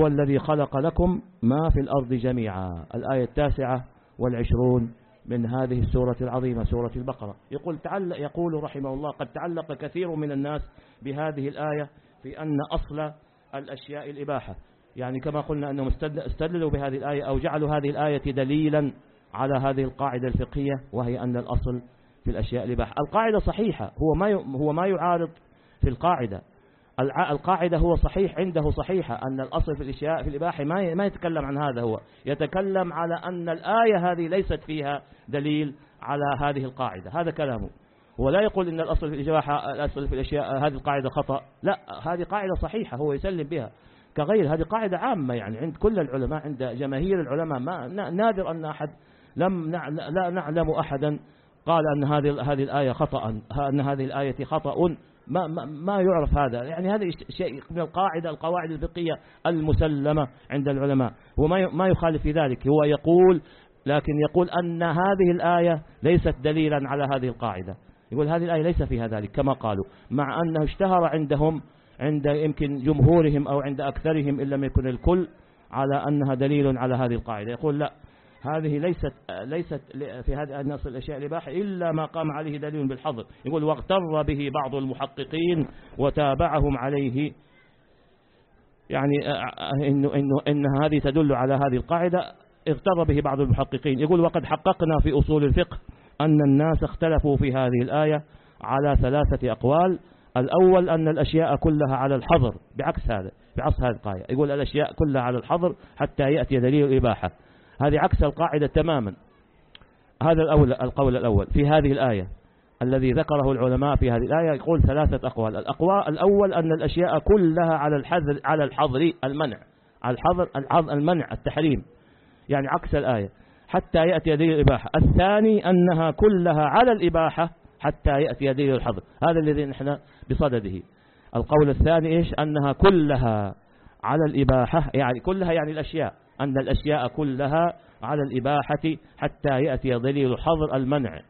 هو الذي خلق لكم ما في الأرض جميعا. الآية التاسعة والعشرون. من هذه السورة العظيمة سورة البقرة. يقول, تعلق يقول رحمه الله قد تعلق كثير من الناس بهذه الآية في أن أصل الأشياء الإباحة. يعني كما قلنا أنهم استدلوا بهذه الآية أو جعلوا هذه الآية دليلا على هذه القاعدة الفقهية وهي أن الأصل في الأشياء الإباحة. القاعدة صحيحة هو ما هو ما يعارض في القاعدة القاعدة هو صحيح عنده صحيحة أن الأصل في الإشياء في الإباحة ما ما يتكلم عن هذا هو. يتكلم على أن الآية هذه ليست فيها دليل على هذه القاعدة. هذا كلامه. ولا يقول إن الأصل في الإباحة الأصل في الأشياء هذه القاعدة خطأ. لا هذه قاعدة صحيحة هو يسلم بها. كغير هذه قاعدة عامة يعني عند كل العلماء عند جماهير العلماء. ما نادر أن أحد لم لا نعلم أحدا قال أن هذه هذه الآية خطأ أن هذه الآية خطأ. ما, ما, ما يعرف هذا. يعني هذا شيء من القاعدة القواعد الفقهية المسلمة عند العلماء. هو ما ما يخالف في ذلك. هو يقول لكن يقول أن هذه الآية ليست دليلا على هذه القاعدة. يقول هذه الآية ليس فيها ذلك كما قالوا. مع أنه اشتهر عندهم عند يمكن جمهورهم أو عند أكثرهم إن لم يكن الكل على أنها دليل على هذه القاعدة. يقول لا هذه ليست ليست في هذه النص الأشياء الإباحة إلا ما قام عليه دليل بالحظر. يقول واغتر به بعض المحققين وتابعهم عليه. يعني إنه, إنه إن هذه تدل على هذه القاعدة. اغتر به بعض المحققين. يقول وقد حققنا في أصول الفقه أن الناس اختلفوا في هذه الآية على ثلاثة أقوال. الأول أن الأشياء كلها على الحظر بعكس هذا بعكس هذه القاعدة. يقول الأشياء كلها على الحظر حتى يأتي دليل الإباحة. هذه عكس القاعدة تماما. هذا الأول القول الأول في هذه الآية الذي ذكره العلماء في هذه الآية. يقول ثلاثة أقوال. الأقوال الأول أن الأشياء كلها على الحظر على الحظر المنع. على الحظر المنع التحريم. يعني عكس الآية. حتى يأتي دليل الإباحة. الثاني أنها كلها على الإباحة حتى يأتي دليل الحظر. هذا الذي نحن بصدده. القول الثاني إيش؟ أنها كلها على الإباحة. يعني كلها يعني الأشياء. أن الأشياء كلها على الإباحة حتى يأتي دليل الحظر المنع.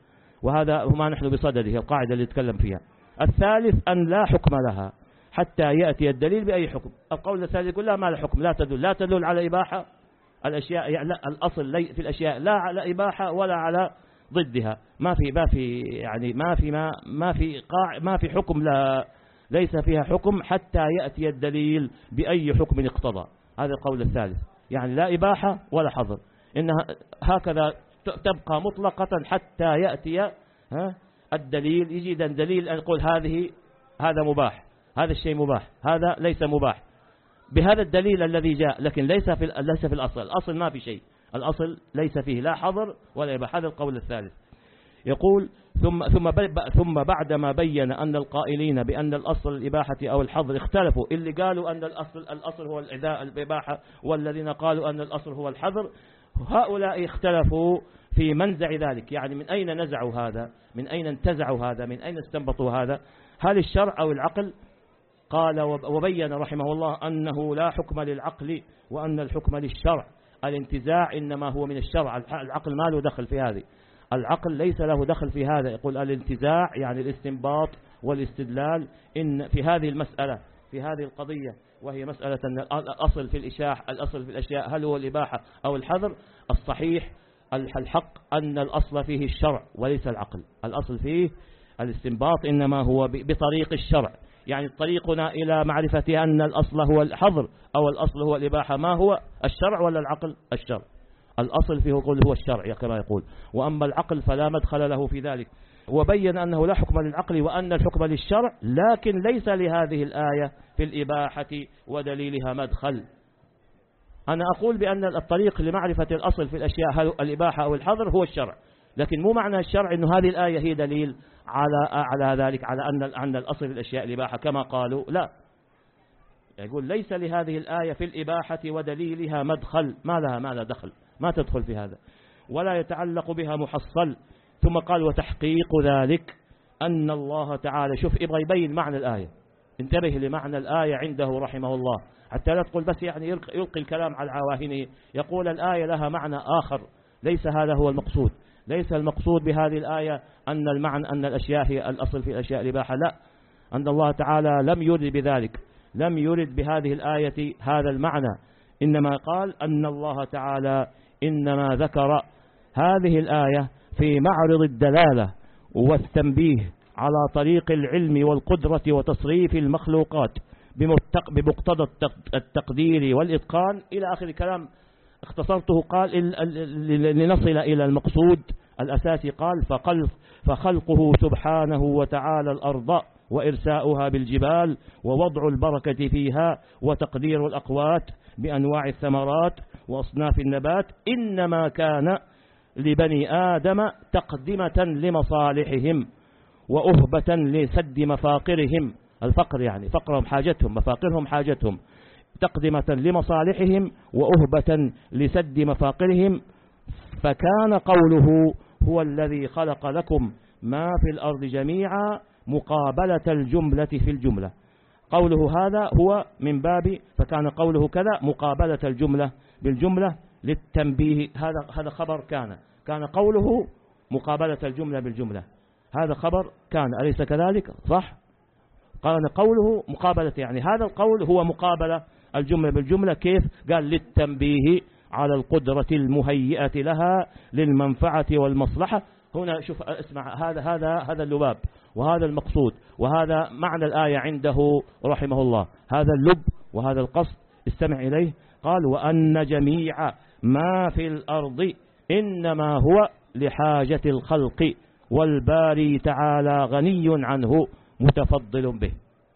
وهذا ما نحن بصدده القاعدة اللي نتكلم فيها. الثالث أن لا حكم لها حتى يأتي الدليل بأي حكم. القول الثالث يقول لا ما لا حكم لا تدل لا تدل على إباحة. الأشياء يعني لا الأصل في الأشياء لا على إباحة ولا على ضدها. ما في ما في يعني ما في ما ما في قاع ما في حكم لا ليس فيها حكم حتى يأتي الدليل بأي حكم اقتضى. هذا القول الثالث. يعني لا إباحة ولا حظر. إنها هكذا تبقى مطلقة حتى يأتي الدليل يجي دليل أن يقول هذه هذا مباح هذا الشيء مباح هذا ليس مباح. بهذا الدليل الذي جاء لكن ليس في ليس في الأصل. الأصل ما في شيء. الأصل ليس فيه لا حظر ولا إباحة. هذا القول الثالث. يقول ثم ثم ثم بعدما بين أن القائلين بأن الأصل الإباحة أو الحظر اختلفوا اللي قالوا أن الأصل الأصل هو الإباحة والذين قالوا أن الأصل هو الحظر هؤلاء اختلفوا في منزع ذلك. يعني من أين نزعوا هذا؟ من أين انتزعوا هذا؟ من أين استنبطوا هذا؟ هل الشرع أو العقل؟ قال وبين رحمه الله أنه لا حكم للعقل وأن الحكم للشرع. الانتزاع إنما هو من الشرع. العقل ما له دخل في هذه. العقل ليس له دخل في هذا. يقول الانتزاع يعني الاستنباط والاستدلال. إن في هذه المسألة في هذه القضية وهي مسألة أن الأصل في الإشاح الأصل في الأشياء هل هو الإباحة أو الحظر الصحيح الحق أن الأصل فيه الشرع وليس العقل. الأصل فيه الاستنباط إنما هو بطريق الشرع. يعني طريقنا إلى معرفة أن الأصل هو الحظر أو الأصل هو الإباحة ما هو؟ الشرع ولا العقل؟ الشرع. الأصل فيه يقول هو الشرع كما يقول. وأما العقل فلا مدخل له في ذلك. وبين أنه لا حكم للعقل وأن الحكم للشرع لكن ليس لهذه الآية في الإباحة ودليلها مدخل. أنا أقول بأن الطريق لمعرفة الأصل في الأشياء الإباحة أو الحظر هو الشرع. لكن مو معنى الشرع أنه هذه الآية هي دليل على على ذلك على أن أن الأصل في الأشياء الإباحة كما قالوا. لا. يقول ليس لهذه الآية في الإباحة ودليلها مدخل. ما لها ما لها دخل. ما تدخل في هذا. ولا يتعلق بها محصل. ثم قال وتحقيق ذلك أن الله تعالى شوف يبغى يبين معنى الآية. انتبه لمعنى الآية عنده رحمه الله. حتى لا تقول بس يعني يلقي الكلام على عواهنه يقول الآية لها معنى آخر. ليس هذا هو المقصود. ليس المقصود بهذه الآية أن المعنى أن الأشياء هي الأصل في الأشياء الإباحة. لا. أن الله تعالى لم يرد بذلك. لم يرد بهذه الآية هذا المعنى. إنما قال أن الله تعالى إنما ذكر هذه الآية في معرض الدلالة والتنبيه على طريق العلم والقدرة وتصريف المخلوقات بمقتضى التقدير والإتقان. إلى آخر الكلام اختصرته قال لنصل إلى المقصود الأساسي. قال فخلقه سبحانه وتعالى الأرض وإرساؤها بالجبال ووضع البركة فيها وتقدير الأقوات بأنواع الثمرات وأصناف النبات إنما كان لبني آدم تقدمة لمصالحهم وأهبة لسد مفاقرهم. الفقر يعني فقرهم حاجتهم مفاقرهم حاجتهم. تقدمة لمصالحهم وأهبة لسد مفاقرهم. فكان قوله هو الذي خلق لكم ما في الأرض جميعا مقابلة الجملة في الجملة. قوله هذا هو من باب فكان قوله كذا مقابلة الجملة بالجملة للتنبيه. هذا هذا خبر كان كان قوله مقابلة الجملة بالجملة. هذا خبر كان أليس كذلك؟ صح؟ قال قوله مقابلة يعني هذا القول هو مقابلة الجملة بالجملة. كيف؟ قال للتنبيه على القدرة المهيئة لها للمنفعة والمصلحة. هنا شوف اسمع هذا هذا هذا اللباب وهذا المقصود وهذا معنى الآية عنده رحمه الله. هذا اللب وهذا القصد استمع إليه. قال وأن جميع ما في الأرض إنما هو لحاجة الخلق والباري تعالى غني عنه متفضل به.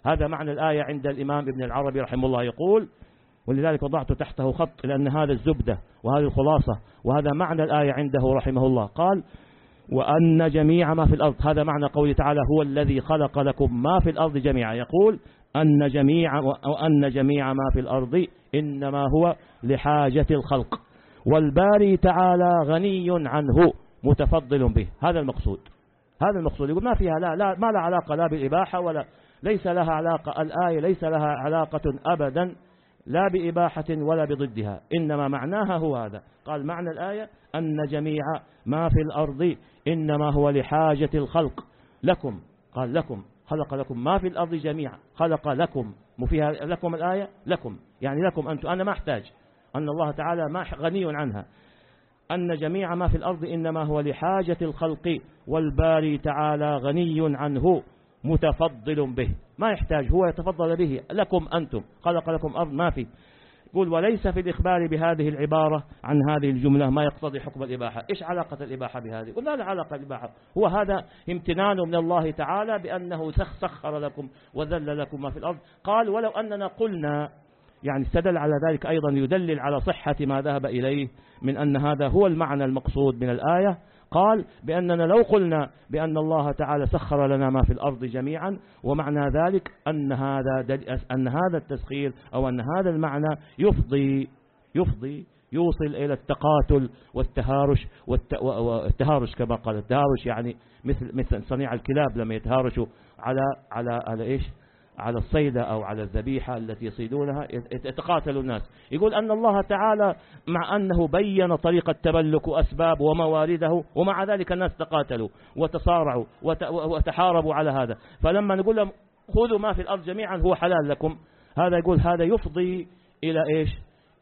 هذا معنى الآية عند الإمام ابن العربي رحمه الله يقول ولذلك وضعت تحته خط لأن هذا الزبدة وهذه الخلاصة وهذا معنى الآية عنده رحمه الله. قال وأن جميع ما في الأرض هذا معنى قوله تعالى هو الذي خلق لكم ما في الأرض جميعا. يقول أن جميع وأن جميع ما في الأرض إنما هو لحاجة الخلق. والباري تعالى غني عنه متفضل به. هذا المقصود. هذا المقصود. يقول ما فيها لا, لا ما لها علاقة لا بالإباحة ولا ليس لها علاقة الآية ليس لها علاقة أبدا لا بإباحة ولا بضدها إنما معناها هو هذا. قال معنى الآية أن جميع ما في الأرض إنما هو لحاجة الخلق. لكم قال لكم خلق لكم ما في الأرض جميعا. خلق لكم وفيها لكم الآية؟ لكم. يعني لكم أنتم أنا ما أحتاج. أن الله تعالى ما غني عنها. أن جميع ما في الأرض إنما هو لحاجة الخلق والباري تعالى غني عنه متفضل به. ما يحتاج هو يتفضل به. لكم أنتم خلق لكم أرض ما في. يقول وليس في الإخبار بهذه العبارة عن هذه الجملة ما يقتضي حكم الإباحة. إيش علاقة الإباحة بهذه؟ قل لا علاقة الإباحة. هو هذا امتنان من الله تعالى بأنه سخر لكم وذل لكم ما في الأرض. قال ولو أننا قلنا يعني استدل على ذلك أيضا يدلل على صحة ما ذهب إليه من أن هذا هو المعنى المقصود من الآية. قال بأننا لو قلنا بأن الله تعالى سخر لنا ما في الأرض جميعا ومعنى ذلك أن هذا أن هذا التسخير أو أن هذا المعنى يفضي يفضي يوصل إلى التقاتل والتهارش والتهارش كما قال التهارش يعني مثل مثل صنيع الكلاب لما يتهارشوا على على على إيش؟ على الصيدة أو على الذبيحة التي يصيدونها يتقاتل الناس. يقول أن الله تعالى مع أنه بين طريق التملك وأسباب ومواردة ومع ذلك الناس تقاتلوا وتصارعوا وتحاربوا على هذا. فلما نقول لهم خذوا ما في الأرض جميعا هو حلال لكم هذا يقول هذا يفضي إلى إيش؟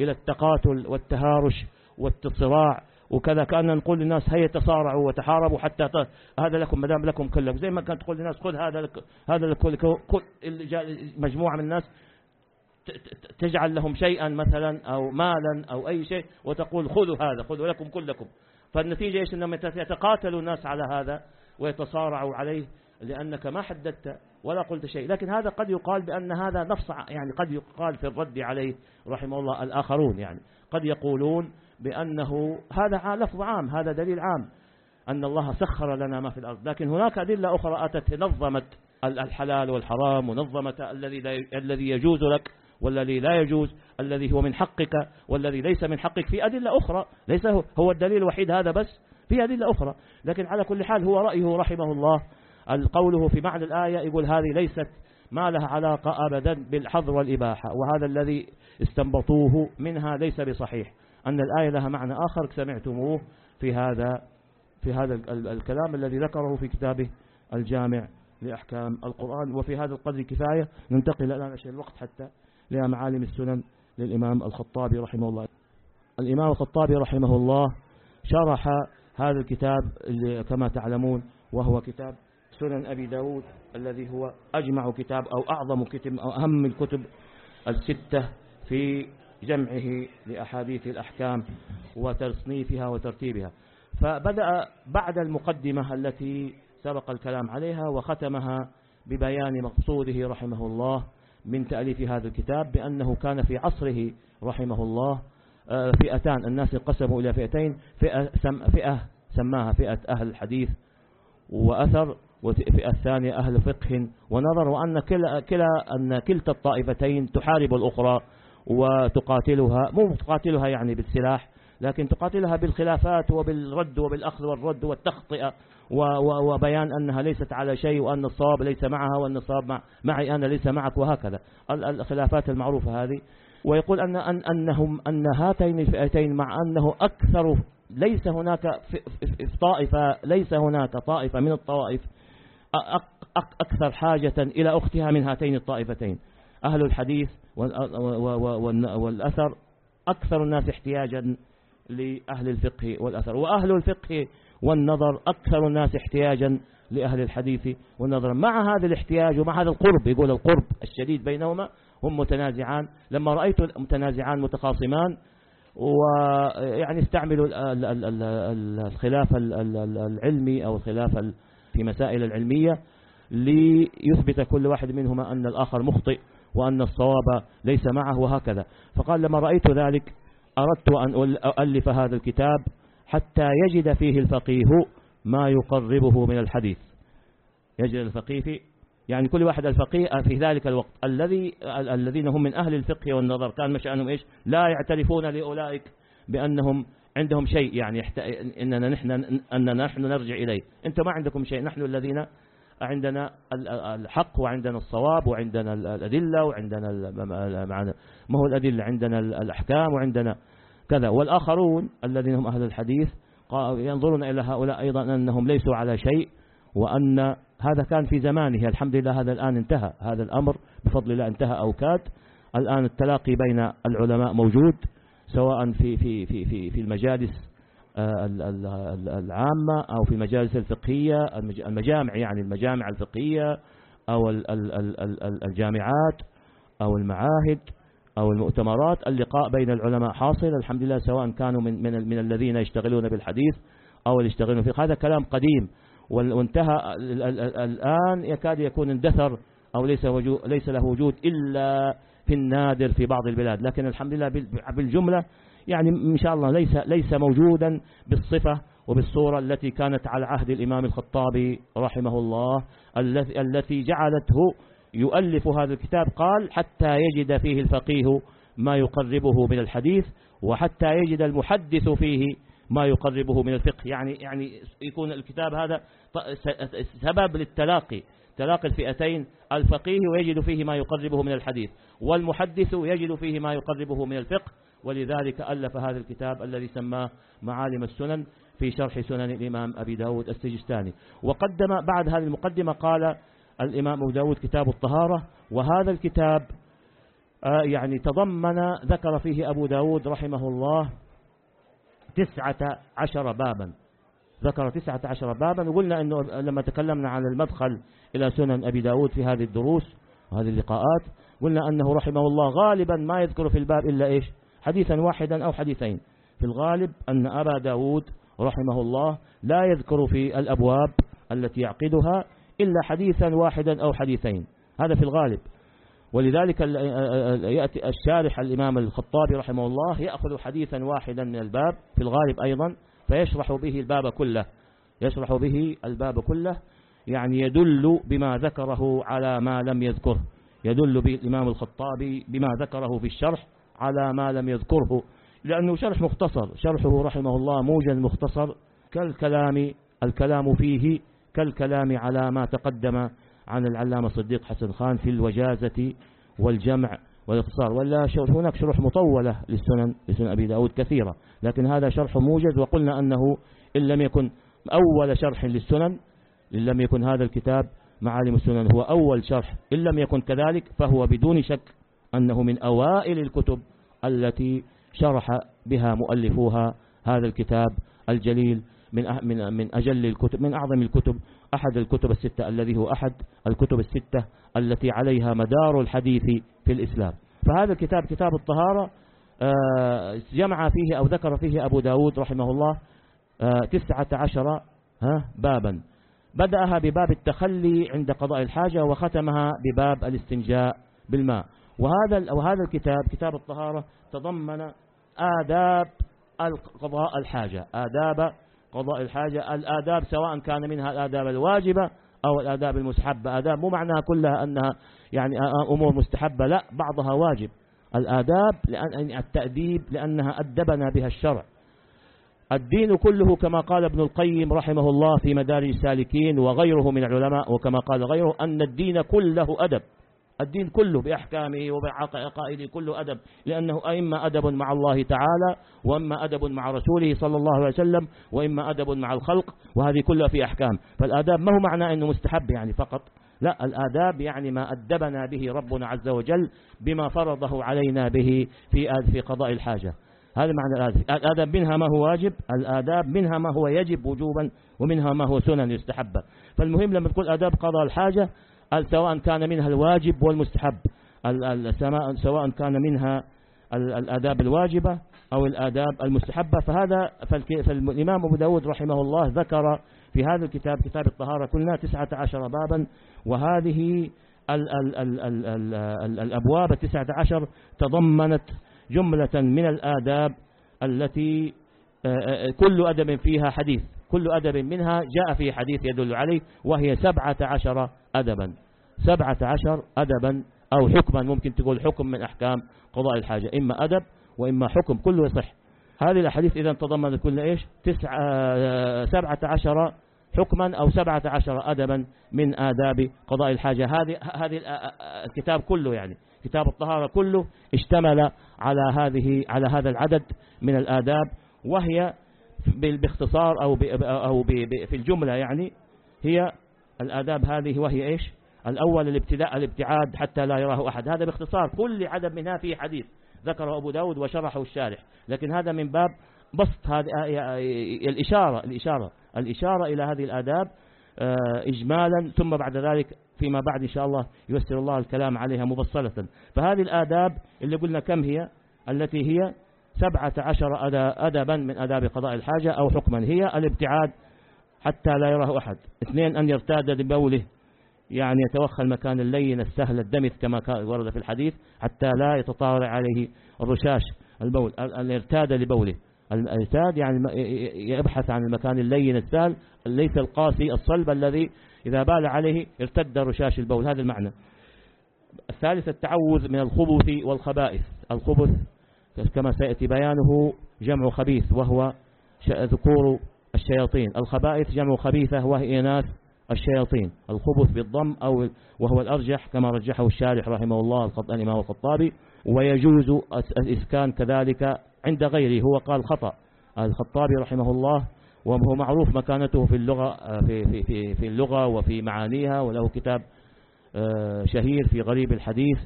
إلى التقاتل والتهارش والتصراع وكذا كأن نقول للناس هيا تصارعوا وتحاربوا حتى ت... هذا لكم مدام لكم كلكم. زي ما كانت تقول للناس خذ هذا لك هذا لكل كل مجموعة من الناس تجعل لهم شيئا مثلا أو مالا أو أي شيء وتقول خذوا هذا خذوا لكم كلكم. فالنتيجة إيش؟ أنهم يتقاتل الناس على هذا ويتصارعوا عليه لأنك ما حددت ولا قلت شيء. لكن هذا قد يقال بأن هذا نفس يعني قد يقال في الرد عليه رحمه الله الآخرون يعني. قد يقولون بأنه هذا لفظ عام هذا دليل عام أن الله سخر لنا ما في الأرض. لكن هناك أدلة أخرى أتت نظمت الحلال والحرام ونظمت الذي الذي يجوز لك والذي لا يجوز الذي هو من حقك والذي ليس من حقك. في أدلة أخرى ليس هو الدليل الوحيد هذا بس في أدلة أخرى. لكن على كل حال هو رأيه رحمه الله قوله في معنى الآية يقول هذه ليست ما لها علاقة أبدا بالحظر والإباحة وهذا الذي استنبطوه منها ليس بصحيح. أن الآية لها معنى آخر سمعتموه في هذا في هذا الكلام الذي ذكره في كتابه الجامع لأحكام القرآن. وفي هذا القدر كفاية. ننتقل الآن عشان الوقت حتى لمعالم السنن للإمام الخطابي رحمه الله. الإمام الخطابي رحمه الله شرح هذا الكتاب كما تعلمون وهو كتاب سنن أبي داود الذي هو أجمع كتاب أو أعظم كتب أو أهم الكتب الستة في جمعه لأحاديث الأحكام وتصنيفها وترتيبها. فبدأ بعد المقدمة التي سبق الكلام عليها وختمها ببيان مقصوده رحمه الله من تأليف هذا الكتاب بأنه كان في عصره رحمه الله آه، فئتان. الناس انقسموا إلى فئتين. فئة, سم فئة سماها فئة أهل الحديث وأثر والفئة الثانية أهل فقه. ونظر وأن كلا, كلا أن كلتا الطائفتين تحارب الأخرى وتقاتلها مو تقاتلها يعني بالسلاح لكن تقاتلها بالخلافات وبالرد وبالأخذ والرد والتخطئة وبيان أنها ليست على شيء وأن الصواب ليس معها وأن الصواب معي أنا ليس معك وهكذا. الخلافات المعروفة هذه. ويقول أن أن أنهم أن هاتين الفئتين مع أنه أكثر ليس هناك طائفة ليس هناك طائفة من الطوائف أكثر حاجة إلى أختها من هاتين الطائفتين. أهل الحديث والأثر أكثر الناس احتياجا لأهل الفقه والأثر وأهل الفقه والنظر أكثر الناس احتياجا لأهل الحديث والنظر. مع هذا الاحتياج ومع هذا القرب يقول القرب الشديد بينهما هم متنازعان. لما رأيت متنازعان متخاصمان ويعني استعملوا الخلاف العلمي أو الخلاف في مسائل العلمية ليثبت كل واحد منهما أن الآخر مخطئ. وأن الصواب ليس معه وهكذا. فقال لما رأيت ذلك أردت أن أؤلف هذا الكتاب حتى يجد فيه الفقيه ما يقربه من الحديث. يجد الفقيه يعني كل واحد الفقيه في ذلك الوقت. الذي الذين هم من أهل الفقه والنظر كان مشأنهم إيش؟ لا يعترفون لأولئك بأنهم عندهم شيء يعني إننا نحن أننا نحن نرجع إليه. أنتم ما عندكم شيء نحن الذين عندنا الحق وعندنا الصواب وعندنا الأدلة وعندنا ما هو الأدلة؟ عندنا الأحكام وعندنا كذا. والآخرون الذين هم أهل الحديث ينظرون إلى هؤلاء أيضا أنهم ليسوا على شيء وأن هذا كان في زمانه. الحمد لله هذا الآن انتهى. هذا الأمر بفضل الله انتهى أو كاد الآن التلاقي بين العلماء موجود سواء في في في في في المجالس العامة أو في المجالس الفقهية المجامع يعني المجامع الفقهية أو الجامعات أو المعاهد أو المؤتمرات اللقاء بين العلماء حاصل الحمد لله سواء كانوا من من من الذين يشتغلون بالحديث أو اللي يشتغلون في هذا كلام قديم وانتهى الآن يكاد يكون اندثر أو ليس ليس له وجود إلا في النادر في بعض البلاد. لكن الحمد لله بالجملة يعني إن شاء الله ليس ليس موجودا بالصفة وبالصورة التي كانت على عهد الإمام الخطابي رحمه الله التي جعلته يؤلف هذا الكتاب قال حتى يجد فيه الفقيه ما يقربه من الحديث وحتى يجد المحدث فيه ما يقربه من الفقه. يعني يعني يكون الكتاب هذا سبب للتلاقي تلاقي الفئتين الفقيه ويجد فيه ما يقربه من الحديث والمحدث يجد فيه ما يقربه من الفقه ولذلك ألف هذا الكتاب الذي سماه معالم السنن في شرح سنن الإمام أبي داود السجستاني. وقدم بعد هذه المقدمة قال الإمام أبو داود كتاب الطهارة وهذا الكتاب آه، يعني تضمن ذكر فيه أبو داود رحمه الله تسعة عشر بابا. ذكر تسعة عشر بابا وقلنا أنه لما تكلمنا عن المدخل إلى سنن أبي داود في هذه الدروس وهذه اللقاءات قلنا أنه رحمه الله غالبا ما يذكر في الباب إلا إيش؟ حديثا واحدا أو حديثين. في الغالب أن أبا داود رحمه الله لا يذكر في الأبواب التي يعقدها إلا حديثا واحدا أو حديثين. هذا في الغالب. ولذلك يأتي الشارح الإمام الخطابي رحمه الله يأخذ حديثا واحدا من الباب في الغالب أيضا فيشرح به الباب كله. يشرح به الباب كله. يعني يدل بما ذكره على ما لم يذكره يدل الإمام الخطابي بما ذكره في الشرح على ما لم يذكره لأنه شرح مختصر. شرحه رحمه الله موجز مختصر. كالكلام الكلام فيه كالكلام على ما تقدم عن العلامة صديق حسن خان في الوجازة والجمع والإختصار. ولا هناك شروح مطولة للسنن لسنن أبي داود كثيرة لكن هذا شرح موجز وقلنا أنه إن لم يكن أول شرح للسنن إن لم يكن هذا الكتاب معالم السنن هو أول شرح إن لم يكن كذلك فهو بدون شك أنه من أوائل الكتب التي شرح بها مؤلفوها هذا الكتاب الجليل من من من أجل الكتب من أعظم الكتب أحد الكتب الستة الذي هو أحد الكتب الستة التي عليها مدار الحديث في الإسلام. فهذا الكتاب كتاب الطهارة آه، جمع فيه أو ذكر فيه أبو داود رحمه الله تسعة عشر بابا. بدأها بباب التخلي عند قضاء الحاجة وختمها بباب الاستنجاء بالماء. وهذا وهذا الكتاب كتاب الطهارة تضمن آداب قضاء الحاجة. آداب قضاء الحاجة. الآداب سواء كان منها الآداب الواجبة أو الآداب المستحبة. آداب مو معناها كلها أنها يعني أمور مستحبة لا بعضها واجب. الآداب لأن التأديب لأنها أدبنا بها الشرع. الدين كله كما قال ابن القيم رحمه الله في مدارج السالكين وغيره من العلماء وكما قال غيره أن الدين كله أدب. الدين كله بأحكامه وبعقائده كله أدب لأنه إما أدب مع الله تعالى وإما أدب مع رسوله صلى الله عليه وسلم وإما أدب مع الخلق وهذه كلها في أحكام. فالآداب ما هو معنى أنه مستحب يعني فقط؟ لا الآداب يعني ما أدبنا به ربنا عز وجل بما فرضه علينا به في في قضاء الحاجة. هذا معنى الآداب. الآداب منها ما هو واجب الآداب منها ما هو يجب وجوبا ومنها ما هو سنن يستحب. فالمهم لما تقول آداب قضاء الحاجة سواء كان منها الواجب والمستحب. سواء كان منها الآداب الواجبة أو الآداب المستحبة. فهذا فالإمام أبو داود رحمه الله ذكر في هذا الكتاب كتاب الطهارة كلنا تسعة عشر بابا وهذه ال ال ال ال ال ال الأبواب التسعة عشر تضمنت جملة من الآداب التي كل أدب فيها حديث. كل أدب منها جاء في حديث يدل عليه وهي سبعة عشر أدبا. سبعة عشر أدبا أو حكما ممكن تقول حكم من أحكام قضاء الحاجة إما أدب وإما حكم كله يصح. هذه الأحاديث إذا تضمنت كل إيش؟ تسعة سبعة عشر حكما أو سبعة عشر أدبا من آداب قضاء الحاجة. هذه هذه الكتاب كله يعني كتاب الطهارة كله اشتمل على هذه على هذا العدد من الآداب وهي باختصار أو أو في الجملة يعني هي الآداب هذه وهي إيش؟ الأول الابتداء الابتعاد حتى لا يراه أحد. هذا باختصار كل عدد منها فيه حديث ذكره أبو داود وشرحه الشارح. لكن هذا من باب بسط هذه الإشارة الإشارة الإشارة إلى هذه الآداب آه، إجمالا. ثم بعد ذلك فيما بعد إن شاء الله ييسر الله الكلام عليها مبصلة فهذه الآداب اللي قلنا كم هي؟ التي هي سبعة عشر أدبا من أداب قضاء الحاجة أو حكما. هي الابتعاد حتى لا يراه أحد. اثنين أن يرتاد لبوله يعني يتوخى المكان اللين السهل الدمث كما ورد في الحديث حتى لا يتطاول عليه الرشاش البول أن يرتاد لبوله. الارتاد يعني يبحث عن المكان اللين السهل ليس القاسي الصلب الذي إذا بال عليه ارتد رشاش البول. هذا المعنى. الثالث التعوذ من الخبث والخبائث. الخبث كما سيأتي بيانه جمع خبيث وهو ذكور الشياطين. الخبائث جمع خبيثة وهي إناث الشياطين. الخبث بالضم أو وهو الأرجح كما رجحه الشارح رحمه الله الإمام الخطابي. ويجوز الإسكان كذلك عند غيره. هو قال خطأ. الخطابي رحمه الله وهو معروف مكانته في اللغة في في في في اللغة وفي معانيها وله كتاب آه، شهير في غريب الحديث.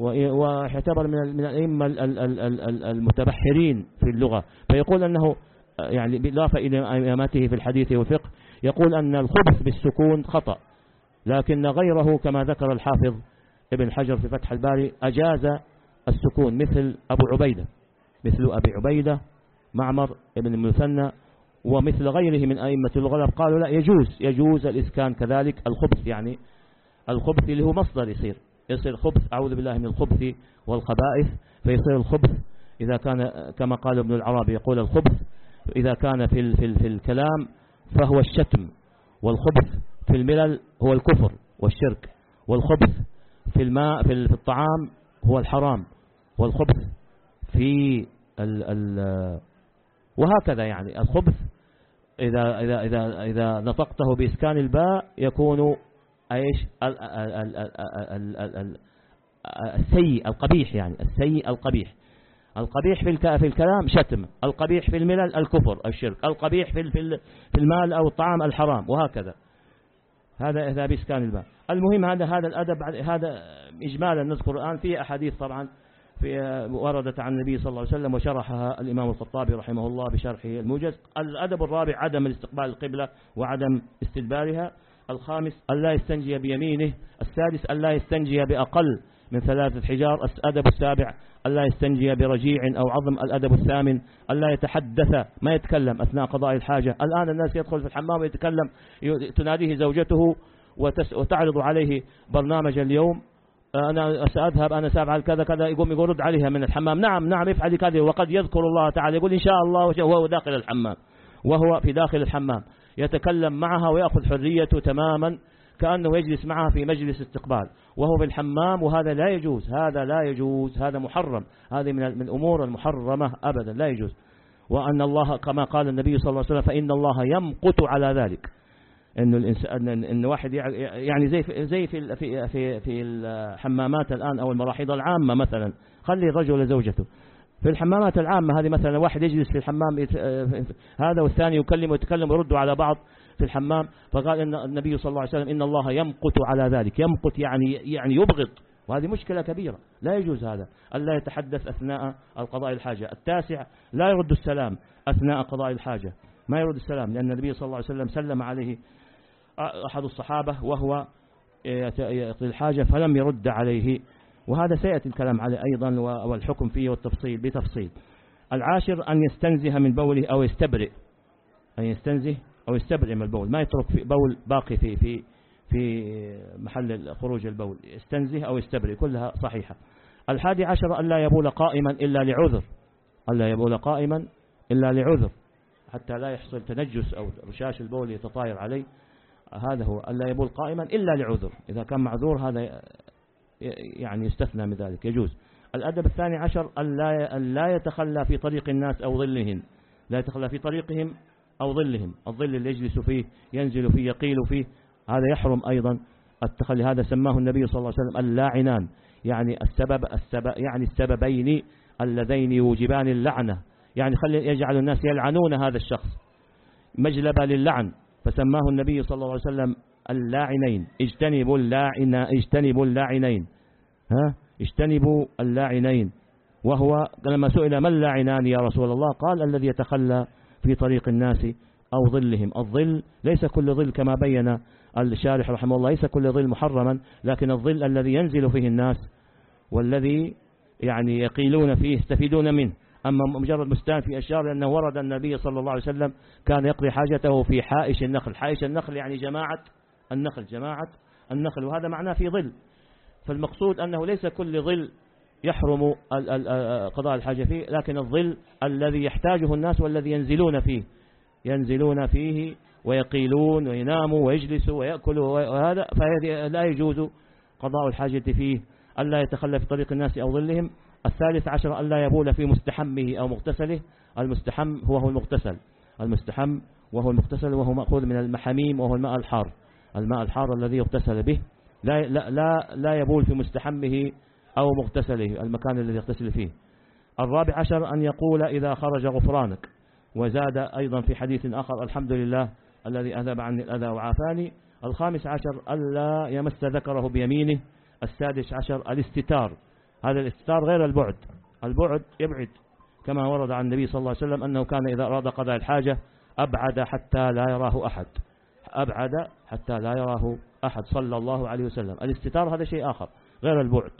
ويعتبر من من الأئمة المتبحرين في اللغة. فيقول أنه يعني بالإضافة إلى أئمته في الحديث والفقه يقول أن الخبث بالسكون خطأ لكن غيره كما ذكر الحافظ ابن حجر في فتح الباري أجاز السكون مثل أبو عبيدة مثل أبي عبيدة معمر ابن المثنى ومثل غيره من أئمة الغلب. قالوا لا يجوز يجوز الإسكان كذلك. الخبث يعني الخبث اللي هو مصدر يصير. يصير خبث أعوذ بالله من الخبث والخبائث. فيصير الخبث إذا كان كما قال ابن العربي يقول الخبث إذا كان في, في, في الكلام فهو الشتم والخبث في الملل هو الكفر والشرك والخبث في الماء في الطعام هو الحرام والخبث في ال ال وهكذا يعني. الخبث إذا, إذا, إذا, إذا نطقته بإسكان الباء يكون إيش؟ السيء القبيح يعني السيء القبيح. القبيح في في الكلام شتم القبيح في الملل الكفر الشرك القبيح في في المال أو الطعام الحرام وهكذا. هذا هذا بإسكان الباء المهم هذا هذا الأدب هذا إجمالا نذكر الآن في أحاديث طبعا في وردت عن النبي صلى الله عليه وسلم وشرحها الإمام الخطابي رحمه الله بشرحه الموجز. الأدب الرابع عدم الاستقبال القبلة وعدم استدبارها. الخامس ألا يستنجي بيمينه. السادس ألا يستنجي بأقل. من ثلاثة حجار الأدب السابع ألا يستنجي برجيع أو عظم. الأدب الثامن ألا يتحدث ما يتكلم أثناء قضاء الحاجة. الآن الناس يدخل في الحمام ويتكلم تناديه زوجته وتعرض عليه برنامج اليوم. أنا سأذهب أنا سأفعل كذا كذا. يقوم يقول رد عليها من الحمام. نعم نعم افعلي كذا وقد يذكر الله تعالى يقول إن شاء الله وهو داخل الحمام وهو في داخل الحمام. يتكلم معها ويأخذ حريته تماما كأنه يجلس معها في مجلس استقبال. وهو في الحمام وهذا لا يجوز هذا لا يجوز هذا محرم هذه من الأمور المحرمة أبدا لا يجوز. وأن الله كما قال النبي صلى الله عليه وسلم فإن الله يمقت على ذلك. انه الانسان ان واحد يعني زي في زي في في في, الحمامات الآن أو المراحيض العامة مثلا. خلي الرجل زوجته. في الحمامات العامة هذه مثلا واحد يجلس في الحمام هذا والثاني يكلم ويتكلم ويردوا على بعض في الحمام فقال إن النبي صلى الله عليه وسلم إن الله يمقت على ذلك. يمقت يعني يعني يبغض. وهذه مشكلة كبيرة. لا يجوز هذا. ألا يتحدث أثناء القضاء الحاجة. التاسع لا يرد السلام أثناء قضاء الحاجة. ما يرد السلام لأن النبي صلى الله عليه وسلم سلم عليه أحد الصحابة وهو يقضي الحاجة فلم يرد عليه وهذا سيأتي الكلام عليه أيضا والحكم فيه والتفصيل بتفصيل. العاشر أن يستنزه من بوله أو يستبرئ. أن يستنزه أو يستبرئ من البول. ما يترك في بول باقي في في في محل خروج البول. يستنزه أو يستبرئ. كلها صحيحة. الحادي عشر أن لا يبول قائما إلا لعذر. ألا يبول قائما إلا لعذر. حتى لا يحصل تنجس أو رشاش البول يتطاير عليه. هذا هو. ألا يبول قائما إلا لعذر. إذا كان معذور هذا يعني يستثنى من ذلك يجوز. الأدب الثاني عشر أن لا يتخلى في طريق الناس أو ظلهم. لا يتخلى في طريقهم أو ظلهم. الظل اللي يجلس فيه ينزل فيه يقيل فيه هذا يحرم أيضا. التخلي هذا سماه النبي صلى الله عليه وسلم اللاعنان. يعني السبب, السبب يعني السببين اللذين يوجبان اللعنة. يعني خلي يجعل الناس يلعنون هذا الشخص. مجلبة للعن فسماه النبي صلى الله عليه وسلم اللاعنين. اجتنبوا اللاعن اجتنبوا اللاعنين. ها؟ اجتنبوا اللاعنين. وهو لما سئل ما اللاعنان يا رسول الله؟ قال الذي يتخلى في طريق الناس أو ظلهم. الظل ليس كل ظل كما بين الشارح رحمه الله ليس كل ظل محرما لكن الظل الذي ينزل فيه الناس والذي يعني يقيلون فيه يستفيدون منه. أما مجرد مستان في أشجار لأنه ورد النبي صلى الله عليه وسلم كان يقضي حاجته في حائش النخل. حائش النخل يعني جماعة النخل جماعة النخل وهذا معناه في ظل. فالمقصود أنه ليس كل ظل يحرم قضاء الحاجة فيه لكن الظل الذي يحتاجه الناس والذي ينزلون فيه. ينزلون فيه ويقيلون ويناموا ويجلسوا ويأكلوا وهذا فلا يجوز قضاء الحاجة فيه. ألا يتخلى في طريق الناس أو ظلهم. الثالث عشر أن لا يبول في مستحمه أو مغتسله. المستحم هو هو المغتسل. المستحم وهو المغتسل وهو مأخوذ من المحاميم وهو الماء الحار. الماء الحار الذي يغتسل به لا, لا, لا, لا يبول في مستحمه أو مغتسله المكان الذي يغتسل فيه. الرابع عشر أن يقول إذا خرج غفرانك. وزاد أيضا في حديث آخر الحمد لله الذي أذهب عني الأذى وعافاني. الخامس عشر ألا يمس ذكره بيمينه. السادس عشر الاستتار. هذا الاستتار غير البعد. البعد يبعد كما ورد عن النبي صلى الله عليه وسلم أنه كان إذا أراد قضاء الحاجة أبعد حتى لا يراه أحد. أبعد حتى لا يراه أحد صلى الله عليه وسلم. الاستتار هذا شيء آخر غير البعد.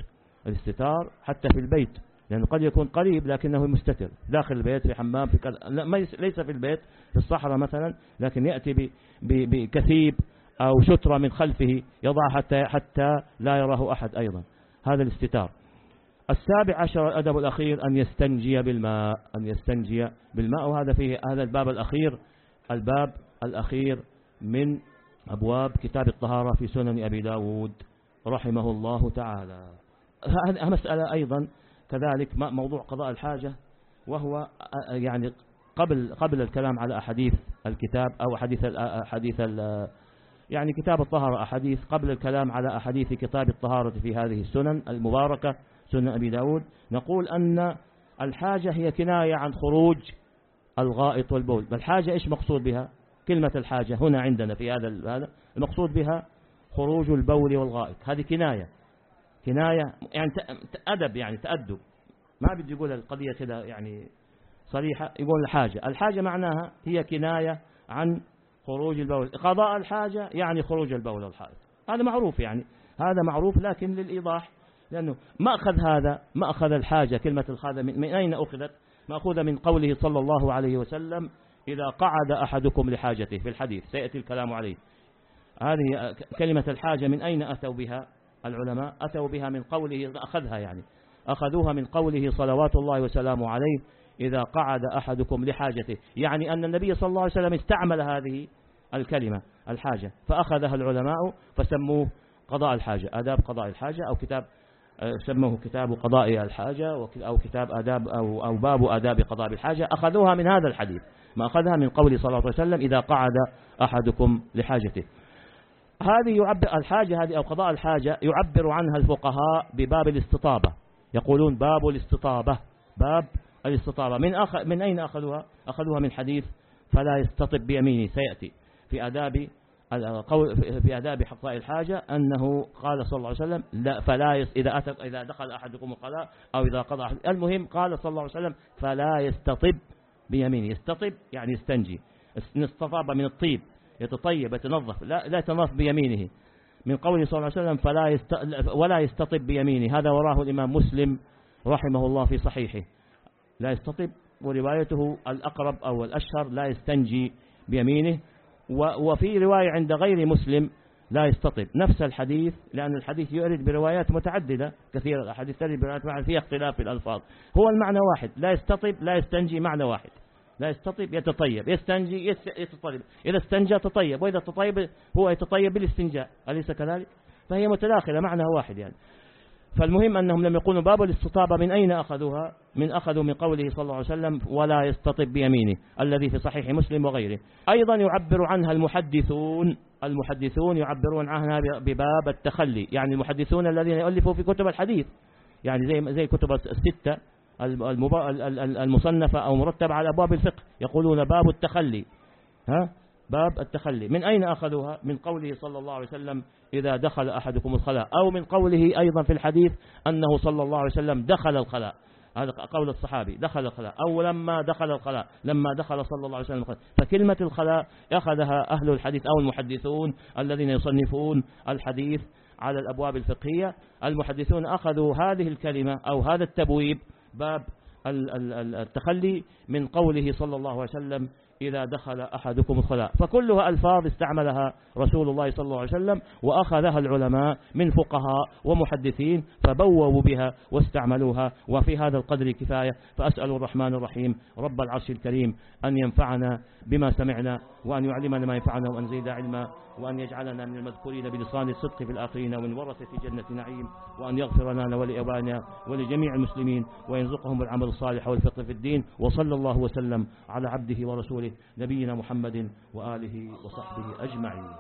الاستتار حتى في البيت لأنه قد يكون قريب لكنه مستتر. داخل البيت في حمام في كذا. ليس في البيت في الصحراء مثلا لكن يأتي بكثيب أو شترة من خلفه يضع حتى, حتى لا يراه أحد أيضا. هذا الاستتار. السابع عشر الأدب الأخير أن يستنجي بالماء. أن يستنجي بالماء وهذا فيه هذا الباب الأخير. الباب الأخير من أبواب كتاب الطهارة في سنن أبي داود رحمه الله تعالى. مسألة أيضا كذلك موضوع قضاء الحاجة وهو يعني قبل قبل الكلام على أحاديث الكتاب أو حديث حديث يعني كتاب الطهارة أحاديث قبل الكلام على أحاديث كتاب الطهارة في هذه السنن المباركة سنن أبي داود. نقول أن الحاجة هي كناية عن خروج الغائط والبول. الحاجة إيش مقصود بها؟ كلمة الحاجة هنا عندنا في هذا هذا. المقصود بها خروج البول والغائط هذه كناية. كناية يعني أدب يعني تأدب. ما بدي يقول القضية كده يعني صريحة يقول الحاجة. الحاجة معناها هي كناية عن خروج البول. قضاء الحاجة يعني خروج البول والحائط هذا معروف يعني. هذا معروف لكن للإيضاح. لأنه ما أخذ هذا ما أخذ الحاجة كلمة الخاذة من, من أين أخذت؟ مأخوذة من قوله صلى الله عليه وسلم إذا قعد أحدكم لحاجته في الحديث سيأتي الكلام عليه. هذه كلمة الحاجة من أين أتوا بها العلماء؟ أتوا بها من قوله أخذها يعني أخذوها من قوله صلوات الله وسلامه عليه إذا قعد أحدكم لحاجته. يعني أن النبي صلى الله عليه وسلم استعمل هذه الكلمة الحاجة فأخذها العلماء فسموه قضاء الحاجة آداب قضاء الحاجة أو كتاب سموه كتاب قضاء الحاجة أو كتاب آداب أو, أو باب آداب قضاء الحاجة. أخذوها من هذا الحديث. ما أخذها من قول صلى الله عليه وسلم إذا قعد أحدكم لحاجته. هذه يعبر الحاجة هذه أو قضاء الحاجة يعبر عنها الفقهاء بباب الاستطابة. يقولون باب الاستطابة باب الاستطابة. من, أخ... من أين أخذوها؟ أخذوها من حديث فلا يستطب بيمينه سيأتي. في آداب في آداب حقاء الحاجة أنه قال صلى الله عليه وسلم لا فلا يس إذا أتى إذا دخل أحدكم القضاء أو إذا قضى أحد. المهم قال صلى الله عليه وسلم فلا يستطب بيمينه يستطب يعني يستنجي. استطاب من الطيب يتطيب يتنظف لا لا يتنظف بيمينه. من قوله صلى الله عليه وسلم فلا يست... ولا يستطب بيمينه. هذا وراه الإمام مسلم رحمه الله في صحيحه. لا يستطب وروايته الأقرب أو الأشهر لا يستنجي بيمينه. وفي رواية عند غير مسلم لا يستطب نفس الحديث لأن الحديث يؤرد بروايات متعددة كثيرة الأحاديث ترد بروايات فيها اختلاف في الألفاظ. هو المعنى واحد لا يستطب لا يستنجي معنى واحد. لا يستطيب يتطيب. يستنجي يتطيب. إذا استنجى تطيب وإذا تطيب هو يتطيب بالاستنجاء. أليس كذلك؟ فهي متداخلة معنى واحد يعني. فالمهم أنهم لم يقولوا باب الاستطابة من أين أخذوها؟ من أخذوا من قوله صلى الله عليه وسلم ولا يستطب بيمينه الذي في صحيح مسلم وغيره. أيضا يعبر عنها المحدثون المحدثون يعبرون عنها بباب التخلي يعني المحدثون الذين يؤلفوا في كتب الحديث يعني زي زي كتب الستة المصنفة أو مرتبة على أبواب الفقه يقولون باب التخلي. ها؟ باب التخلي. من أين أخذوها؟ من قوله صلى الله عليه وسلم إذا دخل أحدكم الخلاء. أو من قوله أيضا في الحديث أنه صلى الله عليه وسلم دخل الخلاء. هذا قول الصحابي دخل الخلاء. أو لما دخل الخلاء لما دخل صلى الله عليه وسلم الخلاء. فكلمة الخلاء أخذها أهل الحديث أو المحدثون الذين يصنفون الحديث على الأبواب الفقهية. المحدثون أخذوا هذه الكلمة أو هذا التبويب باب التخلي من قوله صلى الله عليه وسلم إذا دخل أحدكم الخلاء. فكلها ألفاظ استعملها رسول الله صلى الله عليه وسلم وأخذها العلماء من فقهاء ومحدثين فبووا بها واستعملوها وفي هذا القدر كفاية. فأسأل الرحمن الرحيم رب العرش الكريم أن ينفعنا بما سمعنا وأن يعلمنا ما ينفعنا وأن زيد علما. وأن يجعلنا من المذكورين بلسان الصدق في الآخرين ومن ورثة جنة نعيم وأن يغفر لنا ولأبائنا ولجميع المسلمين ويرزقهم العمل الصالح والفقه في الدين وصلى الله وسلم على عبده ورسوله نبينا محمد وآله وصحبه أجمعين.